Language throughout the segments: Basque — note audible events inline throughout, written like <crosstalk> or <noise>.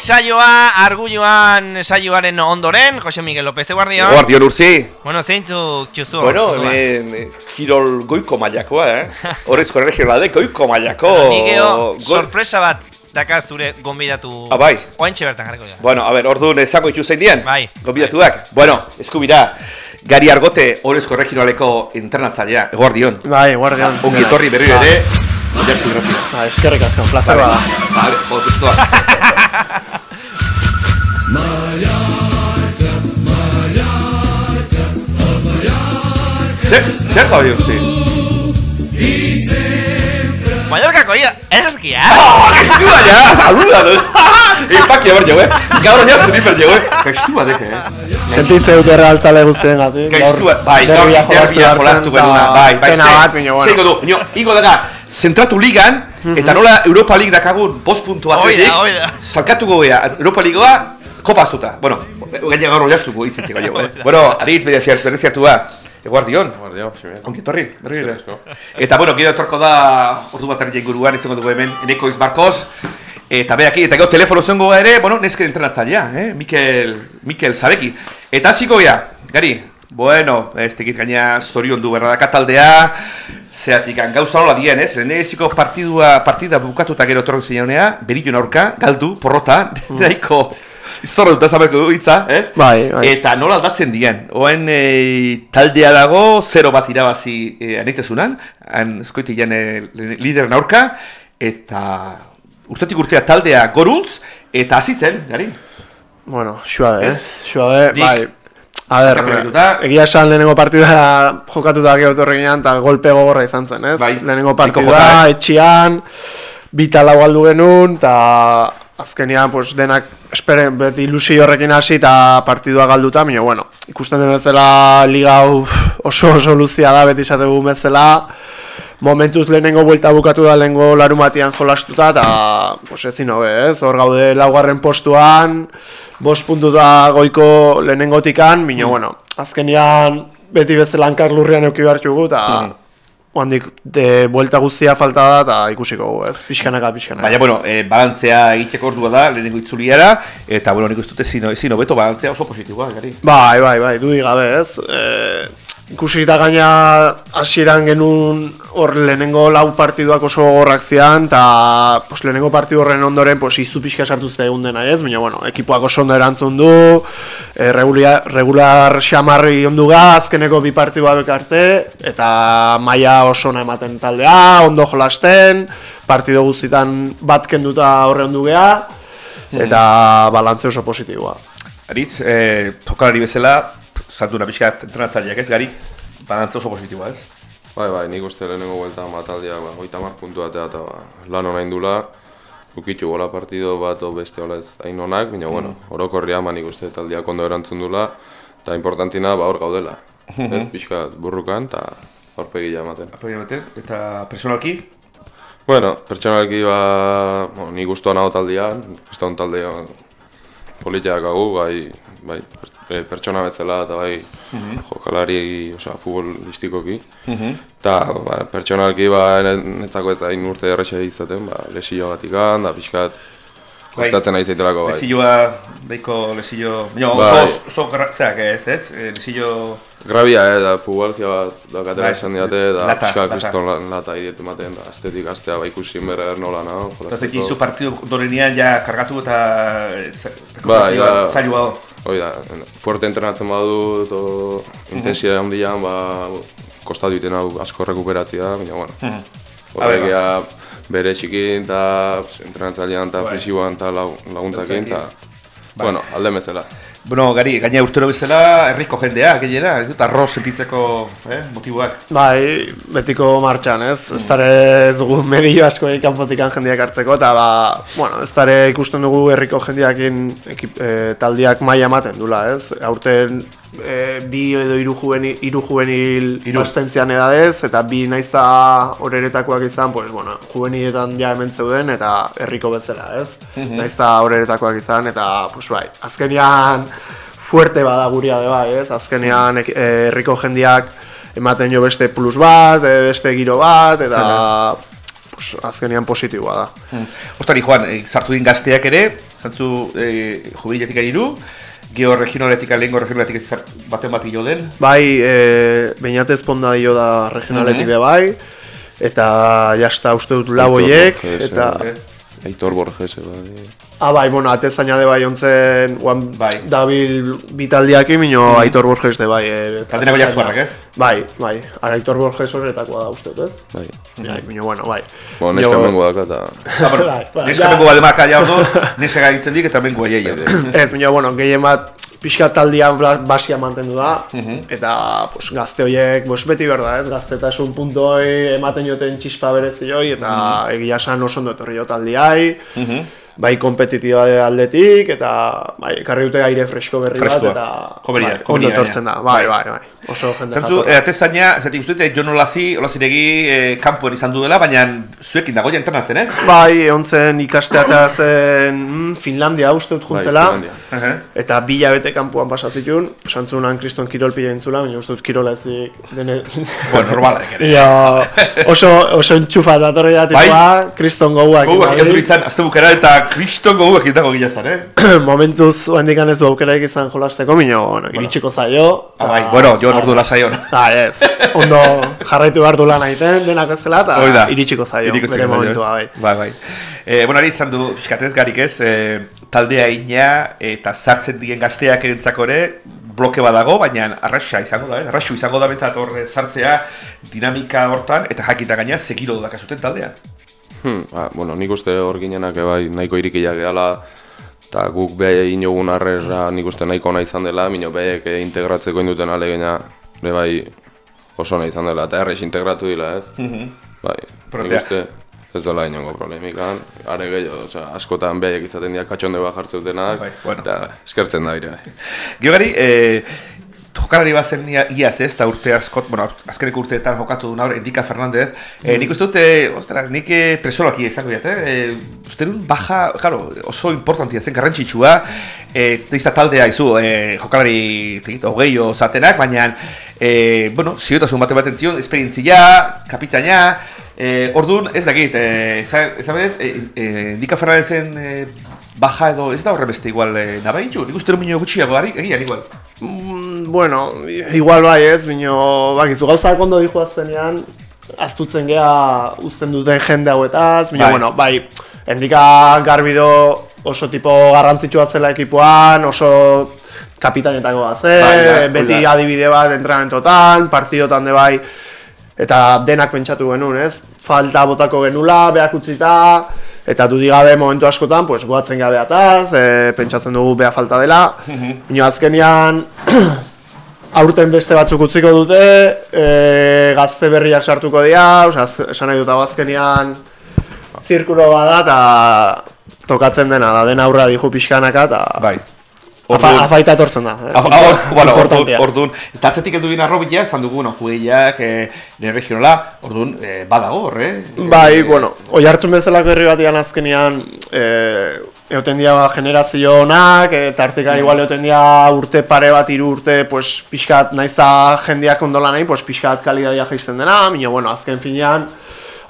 Saioa, argulloan saioaren ondoren, Jose Miguel López Eguardion. Guardion urzi. Bueno, zeintzuk txuzu. Bueno, hemen eh, kirol goiko mailakoa, eh? <laughs> Horrezko regionalde goiko mailako. Nigeo, goi- sorpresa bat daka zure gonbidatu. Ah, bai. Oentxe bertan jarriko dira. Bueno, a ver, orduan ezako itxu zein dien? Bai. Gonbidatuak? Bueno, eskubira, Gari Argote Horrezko regionaleko entrenatzailea, Eguardion. Bai, guardian. Ongi etorri berriro ere. Ba, eskerrik asko, placer bada. Vale, jo, gustoa. <laughs> Zer, zer da hori utzi? Mallorcako ia, erkia. Gestu da, ja, saluda, no? Empaki haber jau, eh? Gaur oinat zuri per jau, eh? Gestu bat, eh? Sentitze dute realtzale guztien gati. Gestu bat, bai, gaur derbia jolastu genuna, bai, bai, Pena bat, baina, bueno. Zeingo du, ino, ingo daga, zentratu ligan, eta nola Europa League dakagun bost puntu atzetik, salkatuko gea, Europa Leaguea, kopaztuta. Bueno, gaina gaur oiaztuko hitzetik gaio, eh? <laughs> Bueno, ariz bere ziart, bere ziartua, eguardion. Guardia, Ximena. Ongi etorri, berri. Eta bueno, gero etorko da ordu bat erdi inguruan izango dugu hemen Eneko Izmarkoz. Eta beaki, eta gero telefono zengo ere, bueno, nesken entrenatzailea, eh? Mikel, Mikel Zabeki. Eta hasiko gea, gari, bueno, ez tekit gaina zorion du berra daka taldea, zeatik gauza nola dien, ez? Lehendeziko partidua, partida bukatuta gero etorri zeineanea, berillo aurka, galdu, porrota, <laughs> nahiko, iztorra dut ezaberko du hitza, ez? Bai, bai. Eta nola aldatzen dien, oen e, taldea dago, zero bat irabazi e, anitezunan, han eskoiti jan e, lideren aurka, eta urtetik urtea taldea goruntz, eta hazitzen, gari. Bueno, suave, Ez? eh? Suave, Nik- bai. A ber, behituta. egia esan lehenengo partidua jokatuta gero etorri ginean, eta golpe gogorra izan zen, ez? Bai, Lehenengo eh? etxian, bita lau aldu genuen, eta azkenean, pues, denak esperen, beti ilusio horrekin hasi eta partidua galduta, baina, bueno, ikusten den bezala liga hau oso oso luzia da, beti esategu bezala, momentuz lehenengo buelta bukatu da lehenengo larumatian jolastuta eta pues ezin hobe, ez? Hor gaude laugarren postuan, bost puntu da goiko lehenengotikan, baina bueno, azkenean beti bezala hankar lurrian euki behartugu eta handik de buelta guztia falta da eta ikusiko ez? Pixkanaka, pixkanaka. Baina, bueno, e, balantzea egiteko ordua da, lehenengo itzuliara, eta, bueno, nik uste dut ezin, ezin hobeto balantzea oso positiboa, gari. Bai, bai, bai, dudik gabe, ez? E, ikusi eta gaina hasieran genuen hor lehenengo lau partiduak oso gogorrak zian, eta pues, lehenengo partidu horren ondoren pues, iztu pixka sartu egun dena, ez? Baina, bueno, ekipoak oso ondo erantzun du, e, regular, regular xamarri ondu ga, azkeneko bi partiduak arte, eta maila oso ona ematen taldea, ondo jolasten, partido guztitan bat kenduta horre ondu geha, eta balantze oso positiboa. Aritz, e, jokalari bezala, zalduna pixkat entrenatzaileak ez, gari, balantza oso positiboa, ez? Bai, bai, nik uste lehenengo buelta mataldia, ba, hogeita hamar puntu atea eta ba, lan hona indula. Ukitu gola partido bat o beste hola ez hain onak, baina, bueno, orokorria ma nik uste taldiak ondo erantzun dula, eta importantina ba hor gaudela. ez pixka burrukan, eta horpegia ematen. Apoiamete, eta personalki, Bueno, pertsonalki ba, bueno, nik gustoa nago taldean, kriston taldea politiak hau, bai, bai, eh, pertsona bezala eta bai jokalari, osea, futbolistikoki. Eta ba, pertsonalki ba, netzako ez da urte erresa izaten, ba, lesio batikan, da pixkat kostatzen nahi zaitelako bai. lesilloa, daiko lesillo, baina Bai. oso, oso, zeak ez, ez? E, lesillo, Grabia, eh, da pubalgia bat daukatela Bai, esan diate, da pixka kriston la- lata idietu ematen, da estetik astea ba ikusi berra nola nago. eta zekin zu partidu dorenean ja kargatu eta Bai, ja. zailua hau. Hoi da, fuerte entrenatzen badu, to intensia handian, ba, kostatu iten hau asko rekuperatzea, baina, bueno, A ber, horrek ba. ja bere txikin, eta entrenatzailean, eta Bai. frisiboan, eta laguntzakin, eta, Bai. bueno, alde bezala. Bueno, gari, gaina urtero bezala, herriko jendea, gehiena, ez dut, arroz sentitzeko eh, motiboak. Bai, betiko martxan, ez? Ez dara ez dugu medio asko kanpotikan jendeak hartzeko, eta ba, bueno, ez dara ikusten dugu herriko jendeakin ekip, e, taldiak maila ematen dula, ez? Aurten e, bi edo hiru juvenil, hiru juvenil bastentzian edadez, eta bi naizta horeretakoak izan, pues, bueno, juveniletan ja hemen zeuden, eta herriko bezala, ez? Naizta horeretakoak izan, eta, pues, bai, azkenian fuerte bada guria de bai, ez? Azkenean eh, herriko jendiak ematen jo beste plus bat, eh, beste giro bat, eta pues, azkenean positiboa da. Hmm. Ostari, Juan, eh, sartu din gazteak ere, zantzu eh, jubiletik iru, geho regionaletik, lehengo regionaletik baten bat jo den. Bai, e, Beñatez ponda dio da regionaletik Mhm. de bai, eta jasta uste dut lau Aitor hoiek, Borges, eta... Aitor Borges, bai. Ah, bai, bueno, atezaina de bai ontzen, guan Bai. dabil bitaldiakin, mino Aitor Borges de bai. E, Taldenako jartuarrak, ez? Bai, bai, ara Aitor Borges horretakoa da uste, ez? Bai. Bai, mino, bueno, bai. Bueno, neska Jo- mengo daka eta... Ah, bueno, <laughs> Bai, bai, neska mengo baldemaka ja ordu, neska gaitzen dik eta mengo aiei. Ez, baina, bueno, gehien bat pixka taldian basia mantendu da, eta pues, gazte horiek, pues, beti berda, ez, gaztetasun puntu hori ematen joten txispa berezi hori, eta egia esan oso ondo etorri jo taldiai, bai kompetitiba aldetik, eta bai, ekarri dute aire fresko berri Freskoa. bat, eta Joberia, bai, joberia ondo da, bai, Bai. bai, bai, oso jende jatorra. eh, atezaina, zatik uste dut, Jon Olazi, Olaziregi eh, kanpoan izan du dela, baina zuekin dagoia entrenatzen, eh? Bai, ontzen ikastea eta zen mm, Finlandia uste dut juntzela, Bai, Finlandia. eta bila bete kanpoan pasatzitun, santzunan kriston kirol pila intzula, baina uste dut kirola ezik dene... Bueno, normala ere. Ja, oso, oso entxufa datorri da Bai. tipoa, kriston gauak. Gauak bai. egin ditzan, azte bukera eta kriston gauak indago gilazan, eh? <clears throat> Momentuz, oendik ez du aukeraik izan jolasteko, mino, bueno, iritsiko zaio. Ah, bai, bueno, Jon ordu lasaion. Bai, ez, ondo jarraitu behar du lan aiten, denak ez zela, eta iritsiko zaio, Iritsiko bere zaio, momentua, bai. Bai, bai. Eh, bueno, ari izan du, fiskatez garik ez, eh, taldea ina eta sartzen dien gazteak erentzako ere, bloke badago, baina arraxa izango da, eh? arraxu izango da bentsat hor eh, sartzea dinamika hortan, eta jakita gaina zekilo dudaka zuten taldea. Hmm, ba, bueno, nik uste hor ginenak bai nahiko irikiak gehala, eta guk beha inogun arrera nik uste nahiko nahi izan dela, mino behaek eh, integratzeko induten alegina, be bai oso nahi izan dela, eta errex integratu dila, ez? Bai, nik Protea. uste ez dela inongo problemikan, are gehiago, osea, askotan behaek izaten dira katxonde bat jartzeutenak, Bai, bueno. eta eskertzen da ere. bai. Geogari, eh, jokalari bat zen ia- iaz ez, eta urte askot, bueno, azkeneko urteetan jokatu du hor, Endika Fernandez. Eh, nik uste dut, eh, ostras, nik presolaki izango diat, eh? eh uste dut, baja, claro, oso importantia zen, garrantzitsua, eh, deizta taldea izu, eh, jokalari, tegit, hogei zatenak, baina, eh, bueno, ziotasun bate baten zion, esperientzia, kapitaina, eh, orduan, ez dakit, esan behar, eh, eh, Endika Fernandezen eh, baja edo, ez da horre beste igual eh, nabaitxu, nik uste dut minio gutxiago, egian igual. Mm, bueno, igual bai ez, bino, bakizu gauzak ondo dijo aztenean, astutzen gea uzten duten jende hauetaz, baina Bai. bueno, bai, endika garbido oso tipo garrantzitsua zela ekipoan, oso kapitanetako da zen, Bai, beti da. adibide bat entrenamentotan, partidotan de bai, eta denak pentsatu genuen, ez? Falta botako genula, beak utzita, eta dudik gabe momentu askotan, pues, goatzen gabe ataz, e, pentsatzen dugu bea falta dela. Ino azkenean, <clears throat> aurten beste batzuk utziko dute, e, gazte berriak sartuko dira, esan nahi dut hau azkenean zirkulo bada, eta tokatzen dena, da dena aurra dihu pixkanaka, eta Bai. afa, afaita etortzen da. eh? Ah, <laughs> bueno, orduan, orduan, eta atzetik heldu dina robila, esan dugu, no, jueiak, eh, nire regionala, orduan, eh, badago hor, eh? Bai, Eh, bueno, oi hartzun bezalako herri batian azkenean e, egoten dira generazio honak, eta artika igual egoten dira urte pare bat, hiru urte, pues, pixkat, naizta jendeak ondola nahi, pues, pixkat kalidadia jaisten dena, mino, bueno, azken finean,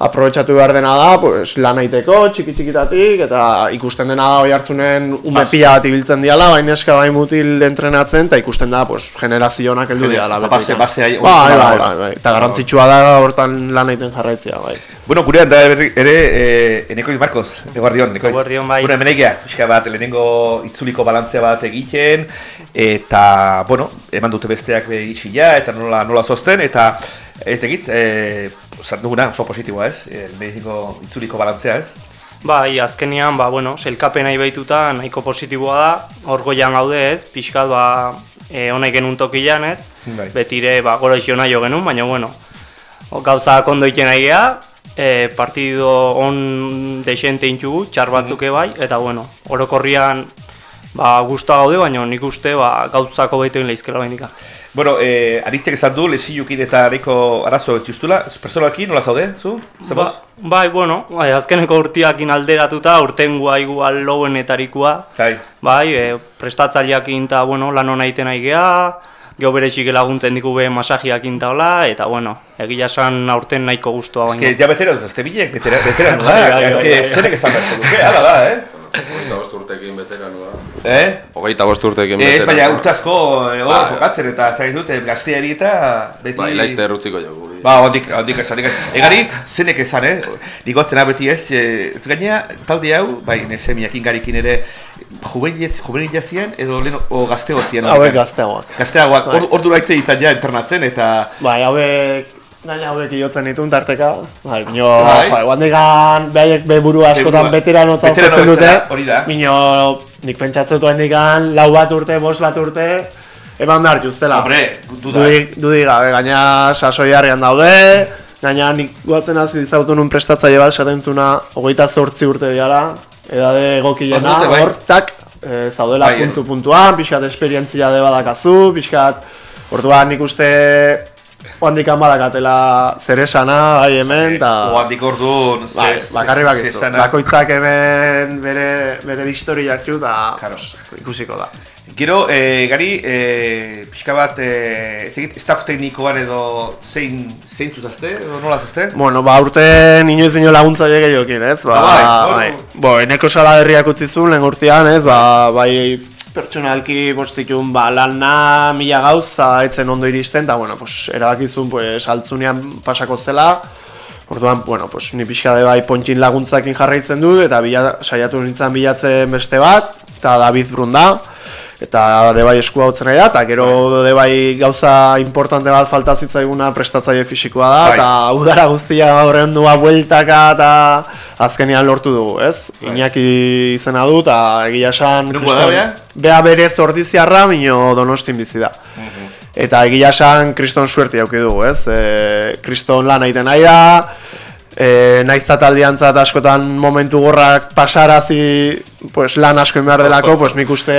aprobetxatu behar dena da, pues, lan aiteko, txiki txikitatik, eta ikusten dena da oi hartzunen ume pila bat ibiltzen diala, baina eska bai mutil entrenatzen, eta ikusten da, pues, generazio honak heldu Genera- diala. eta betikan. base- basea- Bai, bai, bai. bai, bai, eta garrantzitsua da hortan lan egiten jarraitzea, bai. Bueno, gurean da ere, eh, Enekoiz Marcos, eguardion, Enekoiz. Eguerdion, bai. Bueno, hemen egia, pixka bat, lehenengo itzuliko balantzea bat egiten, eta, bueno, eman dute besteak be itxi ja, eta nola, nola zozten, eta ez egit, eh, zart duguna, oso positiboa ez, eh, lehenengo itzuliko balantzea ez. Bai, azkenean, ba, bueno, selkapen nahi behituta nahiko positiboa da, hor goian gaude ez, pixkat, ba, e, honaik genuen tokilan ez, Bai. betire, ba, gora isio nahi genuen, baina, bueno, o, gauza kondo iten nahi geha, e, partido on desente intugu, txar batzuke bai, eta, bueno, orokorrian, ba, guztua gaude, baina nik uste, ba, gauzako behituen lehizkela behindika. Bueno, eh, aritzek esan du, lesiukin eta areko arazo txustula, personalki nola zaude, zu? Zeboz? Ba, bai, bueno, bai, azkeneko urtiakin alderatuta, urtengua igual loenetarikoa, Bai. Bai, e, prestatzaileakin eta, bueno, lan hona egiten nahi geha, geho berexik laguntzen diku be masajiakin eta hola, eta, bueno, egia esan aurten nahiko guztua Ez que baina. ja beteranos, este bilek, betera, <laughs> betera, Bai, bai, Ez que bai. zerek esan beharko duke, hala da, eh? Hogeita bost urtekin beteranua. Eh? Hogeita bost urtekin Ez, baina urte asko eh, hor Bai. jokatzen eta zain dute gazteari eta beti... Bai, laizte utziko jo guri. Ba, ondik, ondik esan, ondik esan. Egari, zenek esan, eh? Nik batzena beti ez, e, gaina, talde hau, bai, nesemiakin garikin ere, juvenil jazien edo lehen, o gazteo zien. Hauek gazteagoak. Gazteagoak, Bai. hor, hor dura hitz egiten ja internatzen eta... Bai, hauek Gaina hauek iotzen ditun tarteka, bai, bino, Bai. jo, eguan digan, behaiek be buru askotan Veterano zautzen dute, hori da. bino, nik pentsatzen duen digan, lau bat urte, bost bat urte, eman behar justela. Hombre, Dudik, dudik gabe, gaina sasoi harrian daude, gaina nik guatzen hasi izautu nun prestatzaile bat, esaten zuna, hogeita zortzi urte diala, edade egokiena, Bazute, bai. e, zaudela Bai, eh. puntu puntuan, pixkat esperientzia de badakazu, pixkat, orduan nik uste, Oandikan badakatela zer esana, bai hemen, eta... Oandik orduan, Bai, bakarri bakizu. Bakoitzak hemen bere, bere historiak txu, eta ikusiko da. Gero, e, gari, e, pixka bat, e, ez dakit, staff teknikoan edo zein, zein zuzazte, edo nola zazte? Bueno, ba, urten inoiz bino laguntzaile gehiokin, ez? Ba, Ah, bai, bai. Bo, eneko sala herriak utzi zuen, lehen urtean, ez? Ba, bai, pertsonalki bostitun, ba, lana mila gauza etzen ondo iristen, eta, bueno, pues, erabakizun, pues, altzunean pasako zela, Orduan, bueno, pues, ni pixka de bai pontxin laguntzakin jarraitzen dut, eta bila, saiatu nintzen bilatzen beste bat, eta David Brunda, eta de bai eskua hautzen da, eta gero de bai gauza importante bat falta zitzaiguna prestatzaile fisikoa da, Bai. eta udara guztia horren dua bueltaka eta azkenean lortu dugu, ez? Iñaki izena du, eta egia esan... Bea? Berez ordiziarra, mino donostin bizi da. Eta egia esan kriston suerti auki dugu, ez? E, kriston lan egiten nahi da, e, naiz eta taldeantzat askotan momentu gorrak pasarazi pues, lan asko behar delako, pues nik uste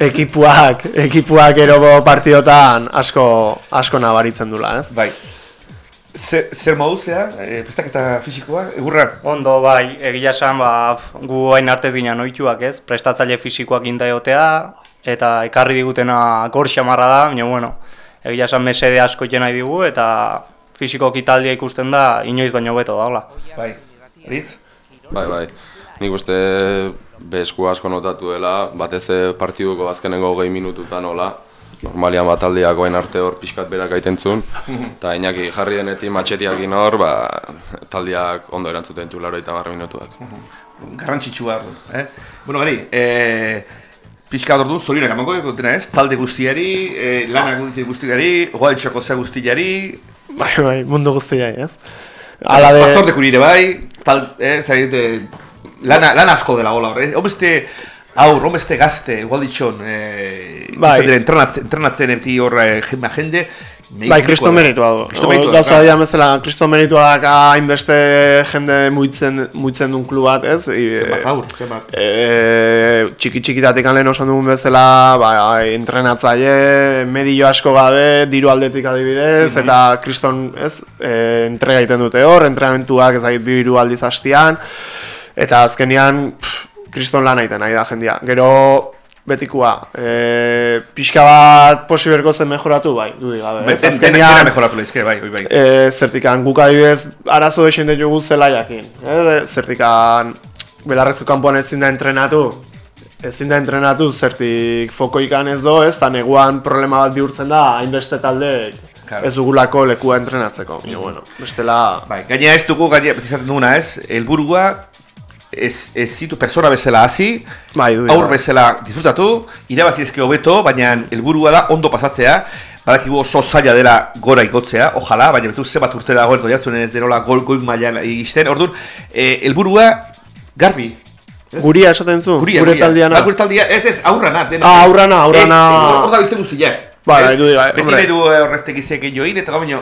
ekipuak, ekipuak ero partidotan asko, asko nabaritzen dula, ez? Bai. Zer, zer moduzea, e, prestaketa fisikoa, egurra? Ondo, bai, egia esan, ba, gu hain artez ginen oituak ez, prestatzaile fisikoak inda egotea, eta ekarri digutena gor xamarra da, baina, bueno, egia esan mesede asko nahi digu, eta fisikoki taldea ikusten da, inoiz baino beto da, hola. Bai. Eritz? Bai, bai. Nik uste bezku asko notatu dela, batez partiduko azkenengo gehi minututan hola. Normalian bat aldeak oain arte hor pixkat berak aitentzun. <laughs> Eta inaki jarri denetik matxetiakin hor, ba, taldeak ondo erantzuten du laro eta minutuak. Garrantzitsua, eh? Bueno, gari, e, pixka bat orduan, zorionak dena ez, talde guztiari, e, lanak guzti guztiari, goaltxoko ze guztiari, Bai, bai, mundu guztia, ez? Ala de... Batzordeko nire bai, tal, eh, zait, eh, lana, lan asko dela gola hor, eh? Homeste aur, homeste gazte, igual ditxon, eh, Bai. bai. entrenatzen, entrenatzen eti hor eh, jende, jende Bai, kriston meritua du. Meritua Gauza da, dira bezala, kriston meritua daka hainbeste jende muitzen, muitzen duen klub bat, ez? I, Zenbat aur, zenbat. e, txiki txikitatik lehen osan dugun bezala, ba, entrenatzaile, medio asko gabe, diru aldetik adibidez, Mhm. eta kriston, ez, e, entrega egiten dute hor, entrenamentuak ez dakit bi hiru aldiz hastian, eta azkenean, pff, kriston lan egiten nahi da jendia. Gero, betikua, e, pixka bat posiberko zen mejoratu, bai, dudik gabe. ez? Dena, mejoratu lehizke, bai, bai, e, zertikan guk adibidez arazo desen ditugu zela jakin. E, zertikan belarrezko kanpoan ezin da entrenatu, ezin da entrenatu zertik fokoikan ez do, ez, eta neguan problema bat bihurtzen da, hainbeste talde Claro. ez dugulako lekua entrenatzeko. Mm bueno, bestela... Bai, gaina ez dugu, gaina, beti esaten duguna ez, helburua ez, ez zitu persona bezala hasi, Bai, aur bezala disfrutatu, irabazi ezke hobeto, baina helburua da ondo pasatzea, badakigu oso zaila dela gora igotzea, ojala, baina betu zebat urte dagoen doiatzunen ez derola gol goik mailan iristen. Orduan, eh, helburua Garbi. Ez? Guria esaten zu? Guria, gure taldiana. Ba, gure taldia, ez ez, aurrana, dena. Ah, aurrana, aurrana. Hor da bizte guztiak. Ba, nahi du, bai, Beti hombre. nahi du eh, horreztek izek join, eta eh,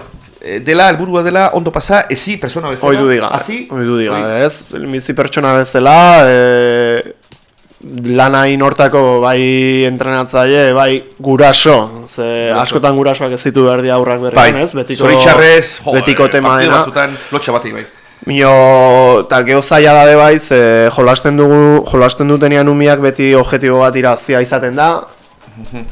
dela, helburua dela, ondo pasa, ezi, persona bezala. Oidu diga, Hazi? oidu diga, Oi. ez? Bizi pertsona bezala, e, lana hortako bai entrenatzaile, bai guraso, ze askotan gurasoak ez ditu behar dira aurrak berrian, Bai, ez? Betiko, zoritxarrez, jo, betiko eh, tema partidu dena. batzutan, lotxa batei bai. Mino, eta geho zaila da be bai, ze jolasten dugu, jolasten dutenean umiak beti objektibo bat iraztia izaten da,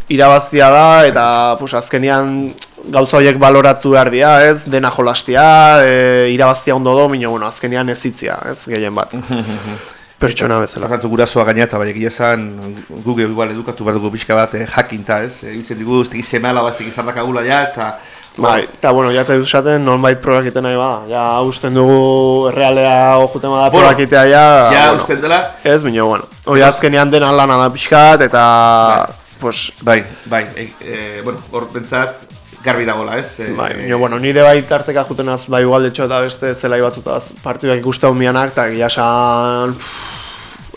irabaztia da, eta pues, azkenean gauza horiek baloratu behar dira, ez? Dena jolastia, e, irabaztia ondo do, mino, bueno, azkenean ez itzia, ez? Gehien bat. <laughs> Pertsona bezala. Lakantzu gurasoa gaina eta bai egia esan guge igual edukatu behar dugu pixka bat eh, jakinta ez. E, Iutzen digu, ez seme alaba, ez tegi zardakagula ja, eta... Bai, eta bueno, ja dut esaten, nonbait probak egiten nahi ba. Ja, usten dugu errealea ojuten bada Bueno, probak egitea ja, Ja, bueno, usten dela, Ez, bino, bueno. Hoi azkenean dena lana da pixkat, eta... Pues, bai, bai, e, e, bueno, hor bentsat garbi dagoela ez. E, Bai, nio, bueno, nire bai tarteka jutenaz, bai igual etxo eta beste zelai batzutaz partiduak ikusten mianak, eta gila esan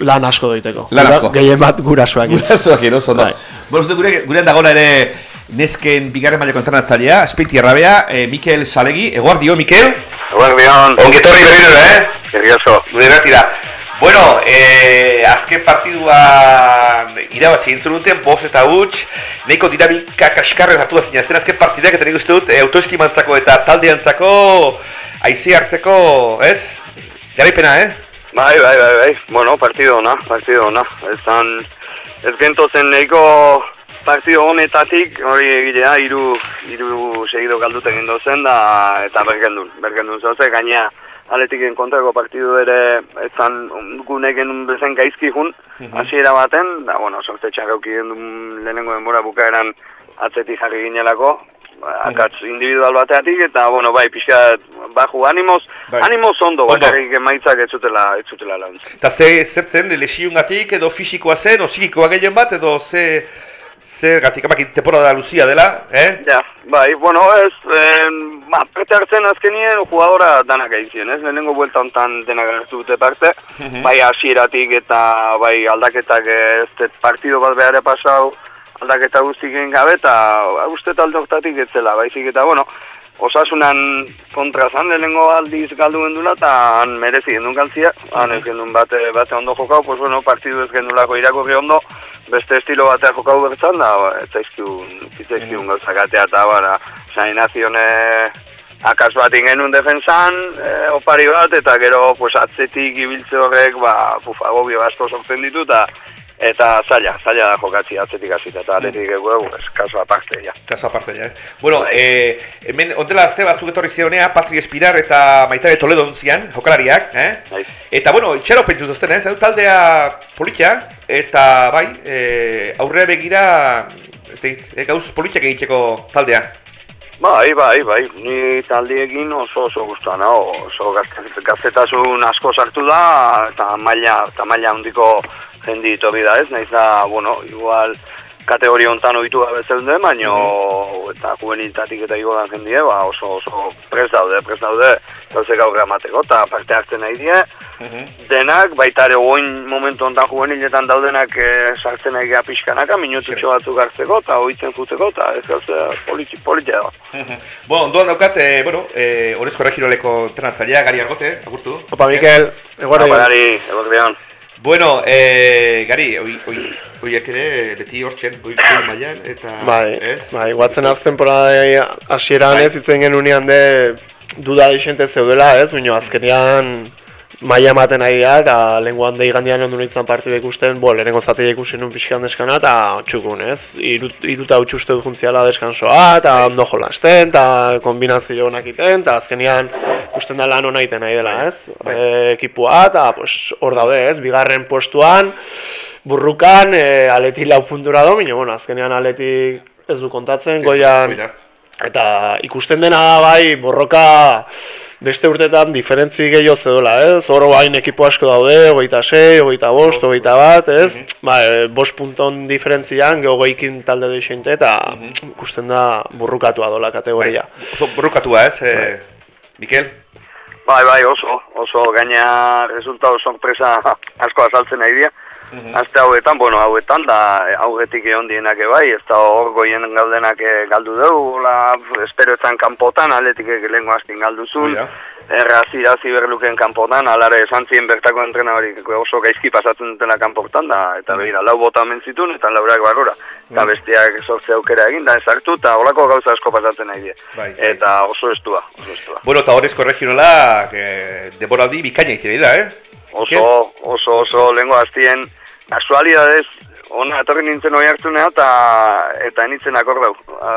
lan asko doiteko. Lan asko. Gehien bat gurasoak. Gurasoak ero, zondo. Bai. Bueno, uste gure, gurean dagoela ere nesken bigarren mailako entrenatzailea, Espeiti Arrabea, e, Mikel Salegi, eguardio, Mikel? Guardian, Ongetorri berriro, eh? Irabazi egin duten, boz eta huts, nahiko dinamika kaskarren hartu bazina. Azten azken partidak eta nik uste dut, eh, autoestimantzako eta taldeantzako aizi hartzeko, ez? Garaipena, eh? Bai, bai, bai, bai. Bueno, partido ona, partido ona. Ezan, ez gentozen nahiko partido honetatik, hori egilea, hiru hiru segido galdut egin da, eta bergendun, bergendun zoze, gaina aletiken kontrako partidu ere ezan gune genuen bezen gaizki jun, hasiera baten, da, bueno, sorte txarrauki lehenengo denbora bukaeran atzetik jarri ginelako, akatz individual bateatik, eta, bueno, bai, pixka, baju, animoz, Bai. animoz ondo, bakarrik emaitzak ez zutela, ez zutela launtzen. Eta ze, zer zen, lesiungatik edo fisikoa zen, o psikikoa gehien bat, edo ze, zer gatik, amak temporada luzia dela, eh? Ja, bai, bueno, ez, eh, ba, parte hartzen azkenien jugadora danak egin ez? Lehenengo buelta hontan denak hartu dute parte, bai hasieratik eta bai aldaketak ez dut partido bat behar pasau aldaketa guztik egin gabe, eta uste talde hortatik ez zela, baizik eta, bueno, osasunan kontra zan lehenengo aldiz galdu gendula, eta han merezi gendun galtzia, han ez gendun bate, bate ondo jokau, pues bueno, partidu ez gendulako irakurri ondo, beste estilo batea jokau bertzan, da, ba, ez zaizkiun, ez zaizkiun gauzak atea, eta bara, zain nazione akas bat ingenun defensan, e, opari bat, eta gero, pues, atzetik ibiltze horrek, ba, puf, agobio asko sortzen ditu, eta eta zaila, zaila da jokatzi atzetik hasita eta aletik egu, ez, kaso aparte, ja. Kaso aparte, ja, eh? Bueno, eh, hemen, ondela azte batzuk etorri zionea, Patri Espirar eta Maitare Toledo ontzian, jokalariak, eh? Bai. Eta, bueno, itxaro pentsu duzten, eh? Zau taldea politia, eta, bai, eh, aurre begira, ez dakit, eh, gauz politiak egiteko taldea. Bai, bai, bai, ni taldiekin oso oso guztua nago, oso gazte- gaztetasun asko sartu da, eta maila, eta maila handiko jendi etorri da ez, naiz da, bueno, igual kategoria hontan ohitu gabe zeuden, baino, eta juveniltatik eta igo dan jendie, ba, oso oso prest daude, prest daude, gauzek aurre emateko, eta parte hartzen nahi die, denak, baita ere oin momentu honetan juveniletan daudenak e, sartzen nahi geha pixkanaka, minututxo batzuk hartzeko, eta ohitzen juteko, eta ez gauze politi, politia da. bueno, ondoan daukat, eh, bueno, eh, Orezko Erregiroleko entrenatzailea, Gari Argote, agurtu. Opa, Mikel, eguardi. Apagari, eguerdian. Bueno, eh, Gari, oi, oi, oiek ere, beti hortzen, goi, goi mailan, eta... Bai, ez? bai, guatzen az temporada hasieran Bai. ez itzen genunean de duda deixente zeudela, ez? Baina azkenean maila ematen ari da, eta lenguan de igandian ondu nintzen partidu ikusten, bo, lehenengo zatea ikusi nun pixkan deskana, eta txukun, ez? Iru, iruta utxuste juntziala deskansoa, eta ondo jolasten, eta kombinazio honak iten, eta azkenean ikusten da lan hona iten nahi dela, ez? E, ekipua, eta pues, hor daude, ez? Bigarren postuan, burrukan, e, aleti lau puntura do, baina, bueno, azkenean aletik ez du kontatzen, goian, Hoi da. Eta ikusten dena da bai, borroka beste urtetan diferentzi gehiago zedola, ez? Hor bain ekipo asko daude, hogeita sei, hogeita bost, hogeita bat, ez? Ba, e, bost punton diferentzian, geho goikin talde deixente, eta ikusten da burrukatua dola kategoria. Oso borrokatua, ez, eh, Mikel? Bai, bai, oso, oso, gaina resultado sorpresa <laughs> asko azaltzen nahi dira. Azte hauetan, bueno, hauetan, da aurretik egon dienak bai, ez da hor goien gaudenak eh, galdu dugu, la, esperoetan kanpotan, atletik lehenko astin galduzun, Oia. errazi irazi berluken kanpotan, alare esan zien bertako entrenadorik oso gaizki pasatzen dutela kanpotan, da, eta begira, lau bota hemen zituen, eta laurak barrura. Eta bestiak sortze aukera egin, da esartu, eta holako gauza asko pasatzen nahi die. Bai. Eta oso estua, oso estua. Bueno, eta horrezko regionalak eh, deboraldi bikaina ikire da, eh? Oso, oso, oso, lehenko hastien, kasualidadez, ona etorri nintzen hori hartzunea, eta eta nintzen akordau.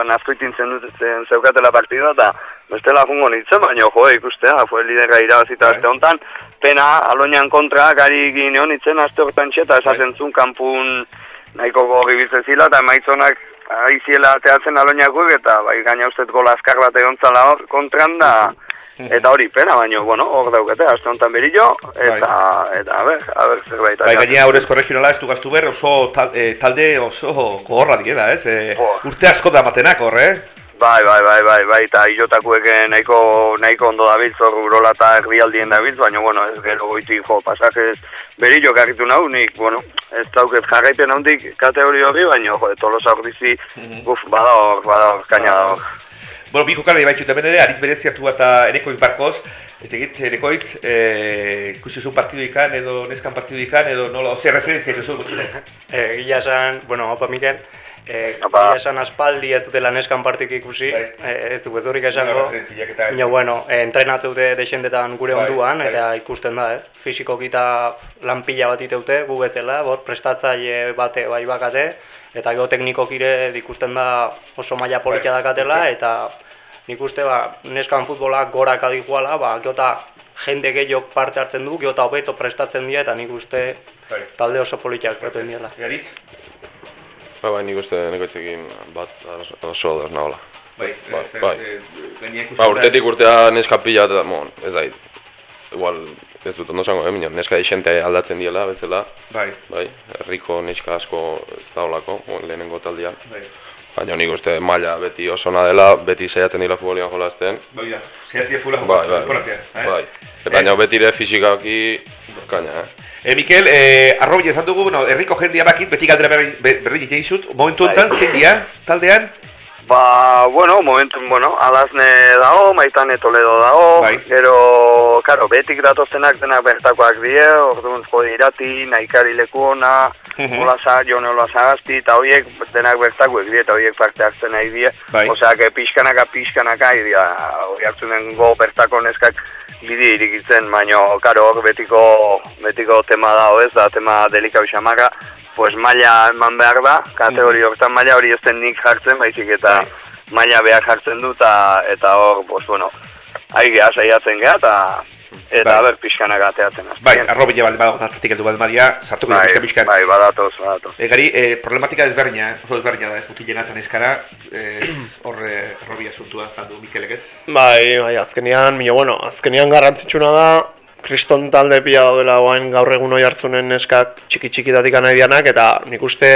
Nazkoitin zen zen zeukatela partida, eta bestela jungo nintzen, baina jo, ikustea, fue lidera irabazita Bai. aste honetan, pena, aloinan kontra, gari gine nintzen aste hortan eta esaten zuen kanpun nahiko gogi biltzen zila, eta maitzonak aiziela ateatzen aloinakuek, eta bai gaina ustez gola azkar bat egon hor kontran da, <laughs> Eta hori pena, baina, bueno, hor daukate, aste honetan berillo, eta, eta, a ber, a ber, zerbait. Bai, gainea horrezko regionala ez du gaztu behar oso tal, eh, talde oso gogorra diela, ez? Eh, urte asko da matenak hor, eh? Bai, bai, bai, bai, bai, eta ilotakuek nahiko, nahiko ondo dabiltz, hor urola eta herrialdien dabiltz, baina, bueno, ez gero goitik, jo, pasajez berillo garritu nahu, nik, bueno, ez dauket jarraipen handik kategori hori, baina, jo, tolosa hor bizi, uf, bada hor, bada hor, kaina da hor. Bueno, bi jokalari baitut hemen ere, Aritz Berezi hartu bat eta Erekoiz Barkoz, ez egit, Erekoiz, eh, ikusi zuen partidu ikan, edo neskan partidu ikan, edo nola, ose referentzia duzu gutxinez. Eh, Egia esan, bueno, opa Mikel, eh, egia esan aspaldi ez dutela neskan partik ikusi, Bai. eh, ez du ez horik esango. Baina, bueno, eh, entrenatzeute desendetan gure Bai, onduan, bai. eta ikusten da, ez? Fisiko gita lan pila bat iteute, gu bezala, bot prestatzaile bate bai bakate, eta gero teknikokire ikusten da oso maila politia Bai, dakatela, bai. eta nik uste, ba, neskan futbolak gorak adijuala, ba, geota jende gehiok parte hartzen du, geota hobeto prestatzen dira, eta nik uste Bai. talde oso politiak gaten diela. Ba, bai, nik uste nekoitzekin bat oso ados nagola. Bai, Bai, bai. eh, gainea ikusten Ba, urtetik urtea neska pila eta, bon, ez da, igual, ez dut ondo zango, eh, minon, neska desente aldatzen diela, bezala, Bai, bai, herriko neska asko ez da olako, lehenengo taldean. bai. Baina nik uste maila beti oso ona dela, beti saiatzen dira futbolian jolazten. Bai, da, fula Bai, bai, jokatzen, eh? bai. Eta baina beti ere fisikaki, kaina, eh. E, Mikel, eh, arrobi esan dugu, bueno, herriko jendia bakit, beti galdera berri, be- berdin egin dizut, momentu honetan, zein dira, taldean? Ba, bueno, momentu, bueno, alazne dago, maitane Toledo dago, Bai. gero, karo, betik datozenak denak bertakoak die, orduan jode irati, nahikari leku ona, Mhm. hola za, jone hola zagazti, eta horiek denak bertakoek die, eta horiek parte hartzen nahi die, Bai. osea, que pixkanaka, pixkanaka, idia, hori hartzen den go bertako neskak bide irikitzen, baino, karo, betiko, betiko tema da, ez da, tema delikau xamarra, pues maila eman behar da, kategori hortan maila hori ez den nik jartzen, baizik eta maila behar jartzen du, eta, eta hor, pues bueno, ari geha saiatzen geha, eta, eta Bai. ber pixkanak ateatzen. Bai, azkenean. arrobi ja baldin badago atzetik heldu baldin badia, sartuko bai, dira pixkan. bai, badatoz, badatoz. E, gari, e, problematika ezberdina, oso ezberdina da, ez mutilena eta neskara, e, hor e, arrobi asuntua zandu Mikelek ez? Bai, bai, azkenean, mino, bueno, azkenean garrantzitsuna da, kriston talde pila daudela guain gaur egun oi hartzunen neskak txiki txikitatik nahi dianak, eta nik uste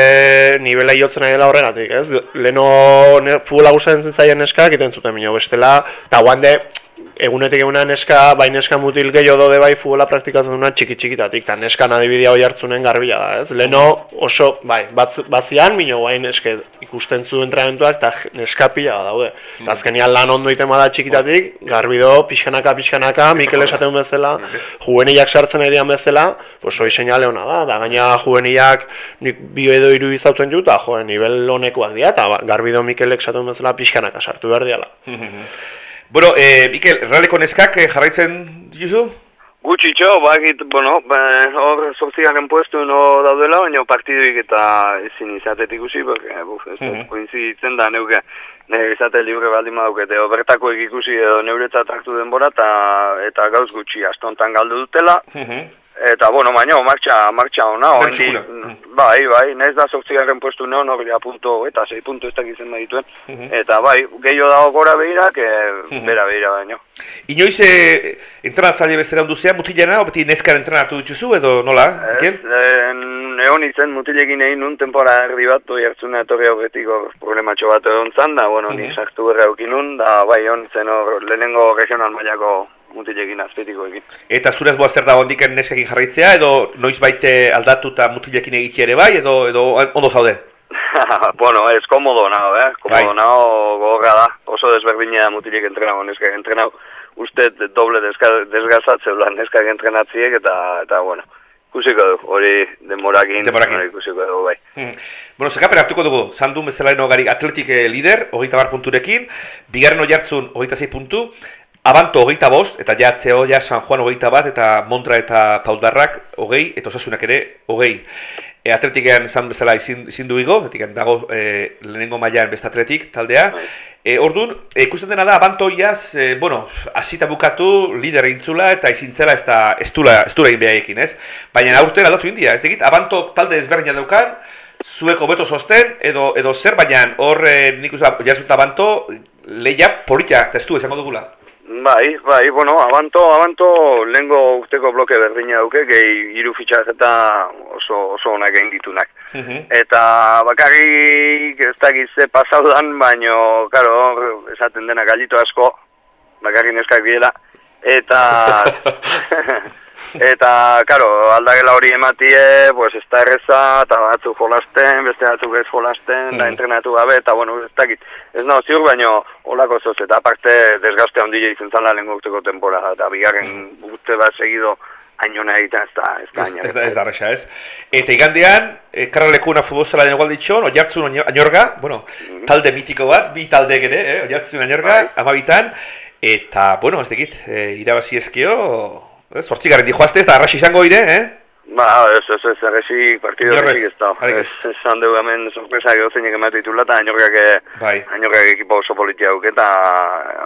nivela jotzen nahi dela horregatik, ez? Leno ne, futbola gustatzen zaien neskak egiten zuten mino, bestela, eta guan de, egunetik eguna neska, bai neska mutil gehiago dode bai futbola praktikatzen duna txiki txikitatik, eta neskan adibidea oi hartzunen garbila da, ez? Leno oso, bai, batz, bazian, mino guain eske ikusten zu entrenamentuak, eta neska pila daude. Eta azkenean lan ondo iten bada txikitatik, garbido, pixkanaka, pixkanaka, Mikel esaten bezala, juvenilak sartzen nahi dian bezala, pues hoi seinale hona da, da gaina juvenilak nik bi edo hiru izautzen ju, eta joen, nivel honekoak dira, eta ba, garbido Mikelek esaten bezala pixkanaka sartu behar diala. Bueno, e, Mikel, realeko neskak e, jarraitzen dituzu? Gutxitxo, bakit, bueno, ba, hor puestu no daudela, baina partiduik eta ezin izatet ikusi, porque, buf, ez Mhm. koinziditzen da neuke, nire izate libre baldin badukete, edo bertakoek ikusi edo neuretzat hartu denbora, eta, eta gauz gutxi astontan galdu dutela, Eta, bueno, baina, martxa, martxa ona, ondi, segura. bai, bai, naiz da sortzigarren puestu neon hori punto, eta sei puntu ez dakizen dituen, Mhm. eta bai, gehiago dago gora behirak, e, bera behira baino. Inoiz e, entrenatzaile bezala ondu zean, mutilena, beti neskar entrenatu dituzu, edo nola, Mikel? Ez, egon izen mutilekin egin nun tempora erdi bat, oi hartzuna etorri aurretik hor problematxo bat egon zan, da, bueno, ni Mhm. sartu berra eukin nun, da, bai, egon zen hor lehenengo regional mailako mutilekin azpetikoekin. Eta zurez boa zer da ondiken neskekin jarraitzea, edo noiz baite aldatu eta mutilekin egitea ere bai, edo, edo ondo zaude? <laughs> bueno, ez komodo nago, eh? Komodo Bai. nago gogorra da. Oso desberdina mutilek entrenau, neskak entrenau. Uste doble desga- desgazatzeu lan neskak entrenatziek eta, eta bueno, ikusiko du, hori denborakin, Denborakin. ikusiko du, bai. Hmm. Bueno, zekapen hartuko dugu, zandun bezalaino gari atletik lider, hogeita bar punturekin, bigarren oiartzun hogeita zei puntu, Abanto hogeita bost, eta ja ja San Juan hogeita bat, eta Montra eta Pauldarrak hogei, eta osasunak ere hogei. E, atletikean izan bezala izin, izin du igo, atletikeen dago e, lehenengo mailan beste atletik taldea. E, orduan, e, ikusten dena da, Abanto iaz, e, bueno, hasita bukatu, lider intzula, eta izintzela ez da, ez dula egin behaiekin, ez? Baina aurten aldatu india, ez digit, Abanto talde ezberdina daukan, zuek hobeto zosten, edo, edo zer, baina hor e, nik uste, jazuta Abanto, leia politia testu esango dugula. Bai, bai, bueno, abanto, abanto, lehengo urteko bloke berdina dauke, gehi hiru fitxaketa oso, oso onak egin ditunak. Eta bakarrik ez dakit ze pasaudan, baino, karo, esaten dena gallito asko, bakarrik neskak biela. Eta, <laughs> eta, karo, aldagela hori ematie, pues ez da erreza, eta batzuk jolasten, beste batzuk ez jolasten, da Mhm. entrenatu gabe, eta bueno, ez dakit, ez nago ziur, baino, holako zoz, eta aparte desgaste handia izan zala lehen urteko temporada, eta bigarren urte bat segido, hainona egiten ez da, ez da, Ez, ez da, ez da arresa, ez? Eta igandean, e, karralekuna futbolzela igual ditxon, oiartzun añorga, bueno, talde mitiko bat, bi talde ere, eh? oiartzun añorga, Bai. amabitan, eta, bueno, ez dekit, e, irabazi ezkio, ez, hortzigaren dijoazte, ez da arrasi izango ire, eh? Ba, ez, ez, ez, partido Inorrez, erresik ez da. Ez, dugu hemen sorpresa geozeinek emate ditula, eta ainorgak, eh, Bai. ainorgak ekipo oso politia duke, eta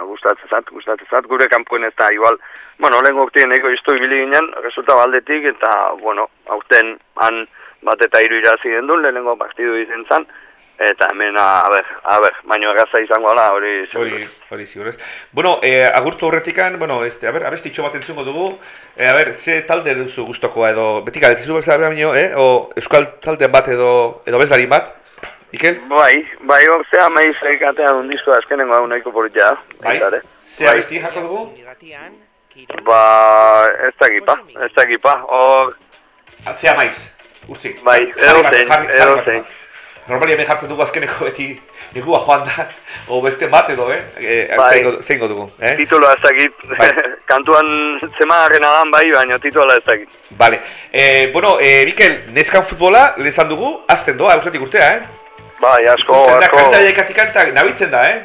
gustatzen zat, gustatzen zat, gure kanpoen ez da, igual, bueno, lehen gurtien eko iztu ibili ginen, resulta baldetik, eta, bueno, aurten han bat eta hiru irazi gendun, lehenengo partidu izan zan, eta hemen, a, ber, a ber, baino erraza izango da, hori seguru. hori ziurrez. Bueno, eh, agurtu horretikan, bueno, este, a ber, abestitxo bat entzungo dugu, eh, a ber, ze talde duzu gustokoa edo, betik galdetzen zu bezala baino, eh, o euskal talde bat edo, edo bezlari bat, Ikel? Bai, bai, zea maiz ekatean un disko azkenengo hau nahiko politia da, Bai? Ze Bai. abesti jarko dugu? Ba, ez dakipa, ez dakipa, hor, Zea maiz, urtzi. Bai, Jarri bat, edozein, jarri- jarri bat. edozein. Normali hemen jartzen dugu azkeneko beti negua joan da, o beste bat edo, eh? eh Bai. zeingo- dugu, eh? tituloa ez dakit, Bai. <laughs> kantuan zemagarrena dan bai, baina tituloa ez dakit. Vale. Eh, bueno, eh, Mikel, neskan futbola, lezan dugu, azten doa, urtetik urtea, eh? Bai, asko, Uzten da, asko, kanta jekatik kanta, nabitzen da, eh?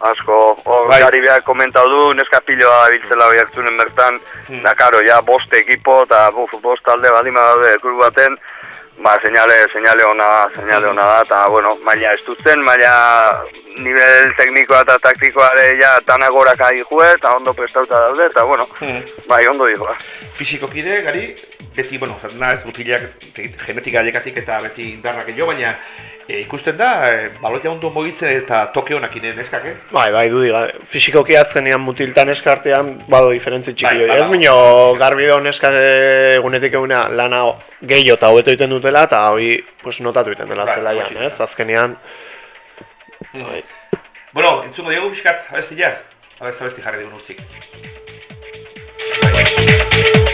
asko, hor Bai. gari komentau du, neskapiloa biltzela bihartzunen bertan, Hmm. da karo, ja, bost ekipo, eta bost talde badima daude klubu baten, ba, señale, señale ona señale ona da, eta, bueno, maila estutzen, maila nivel teknikoa eta taktikoa ere, ja, tanagorak ari jue, eta ondo prestauta daude, eta, bueno, Hmm. bai, ondo dihoa. Fisikokide, gari, beti, bueno, naiz, mutilak genetika jekatik eta beti indarrak jo, baina eh, ikusten da, eh, baloia ondo mogitzen eta toke honak inen, eskak, eh? Bai, bai, du diga. Fisikoki azkenean mutiltan eskartean bado diferentzi txiki Bai. Ez minio garbi da honeska egunetik eguna lana gehiago eta hobeto egiten dutela eta hori pues, notatu egiten dela Bai, zelaian, ez? Azkenean, bai. Bueno, entzuko diegu pixkat, abestia? Abesti, abesti jarri dugun urtzik. Thank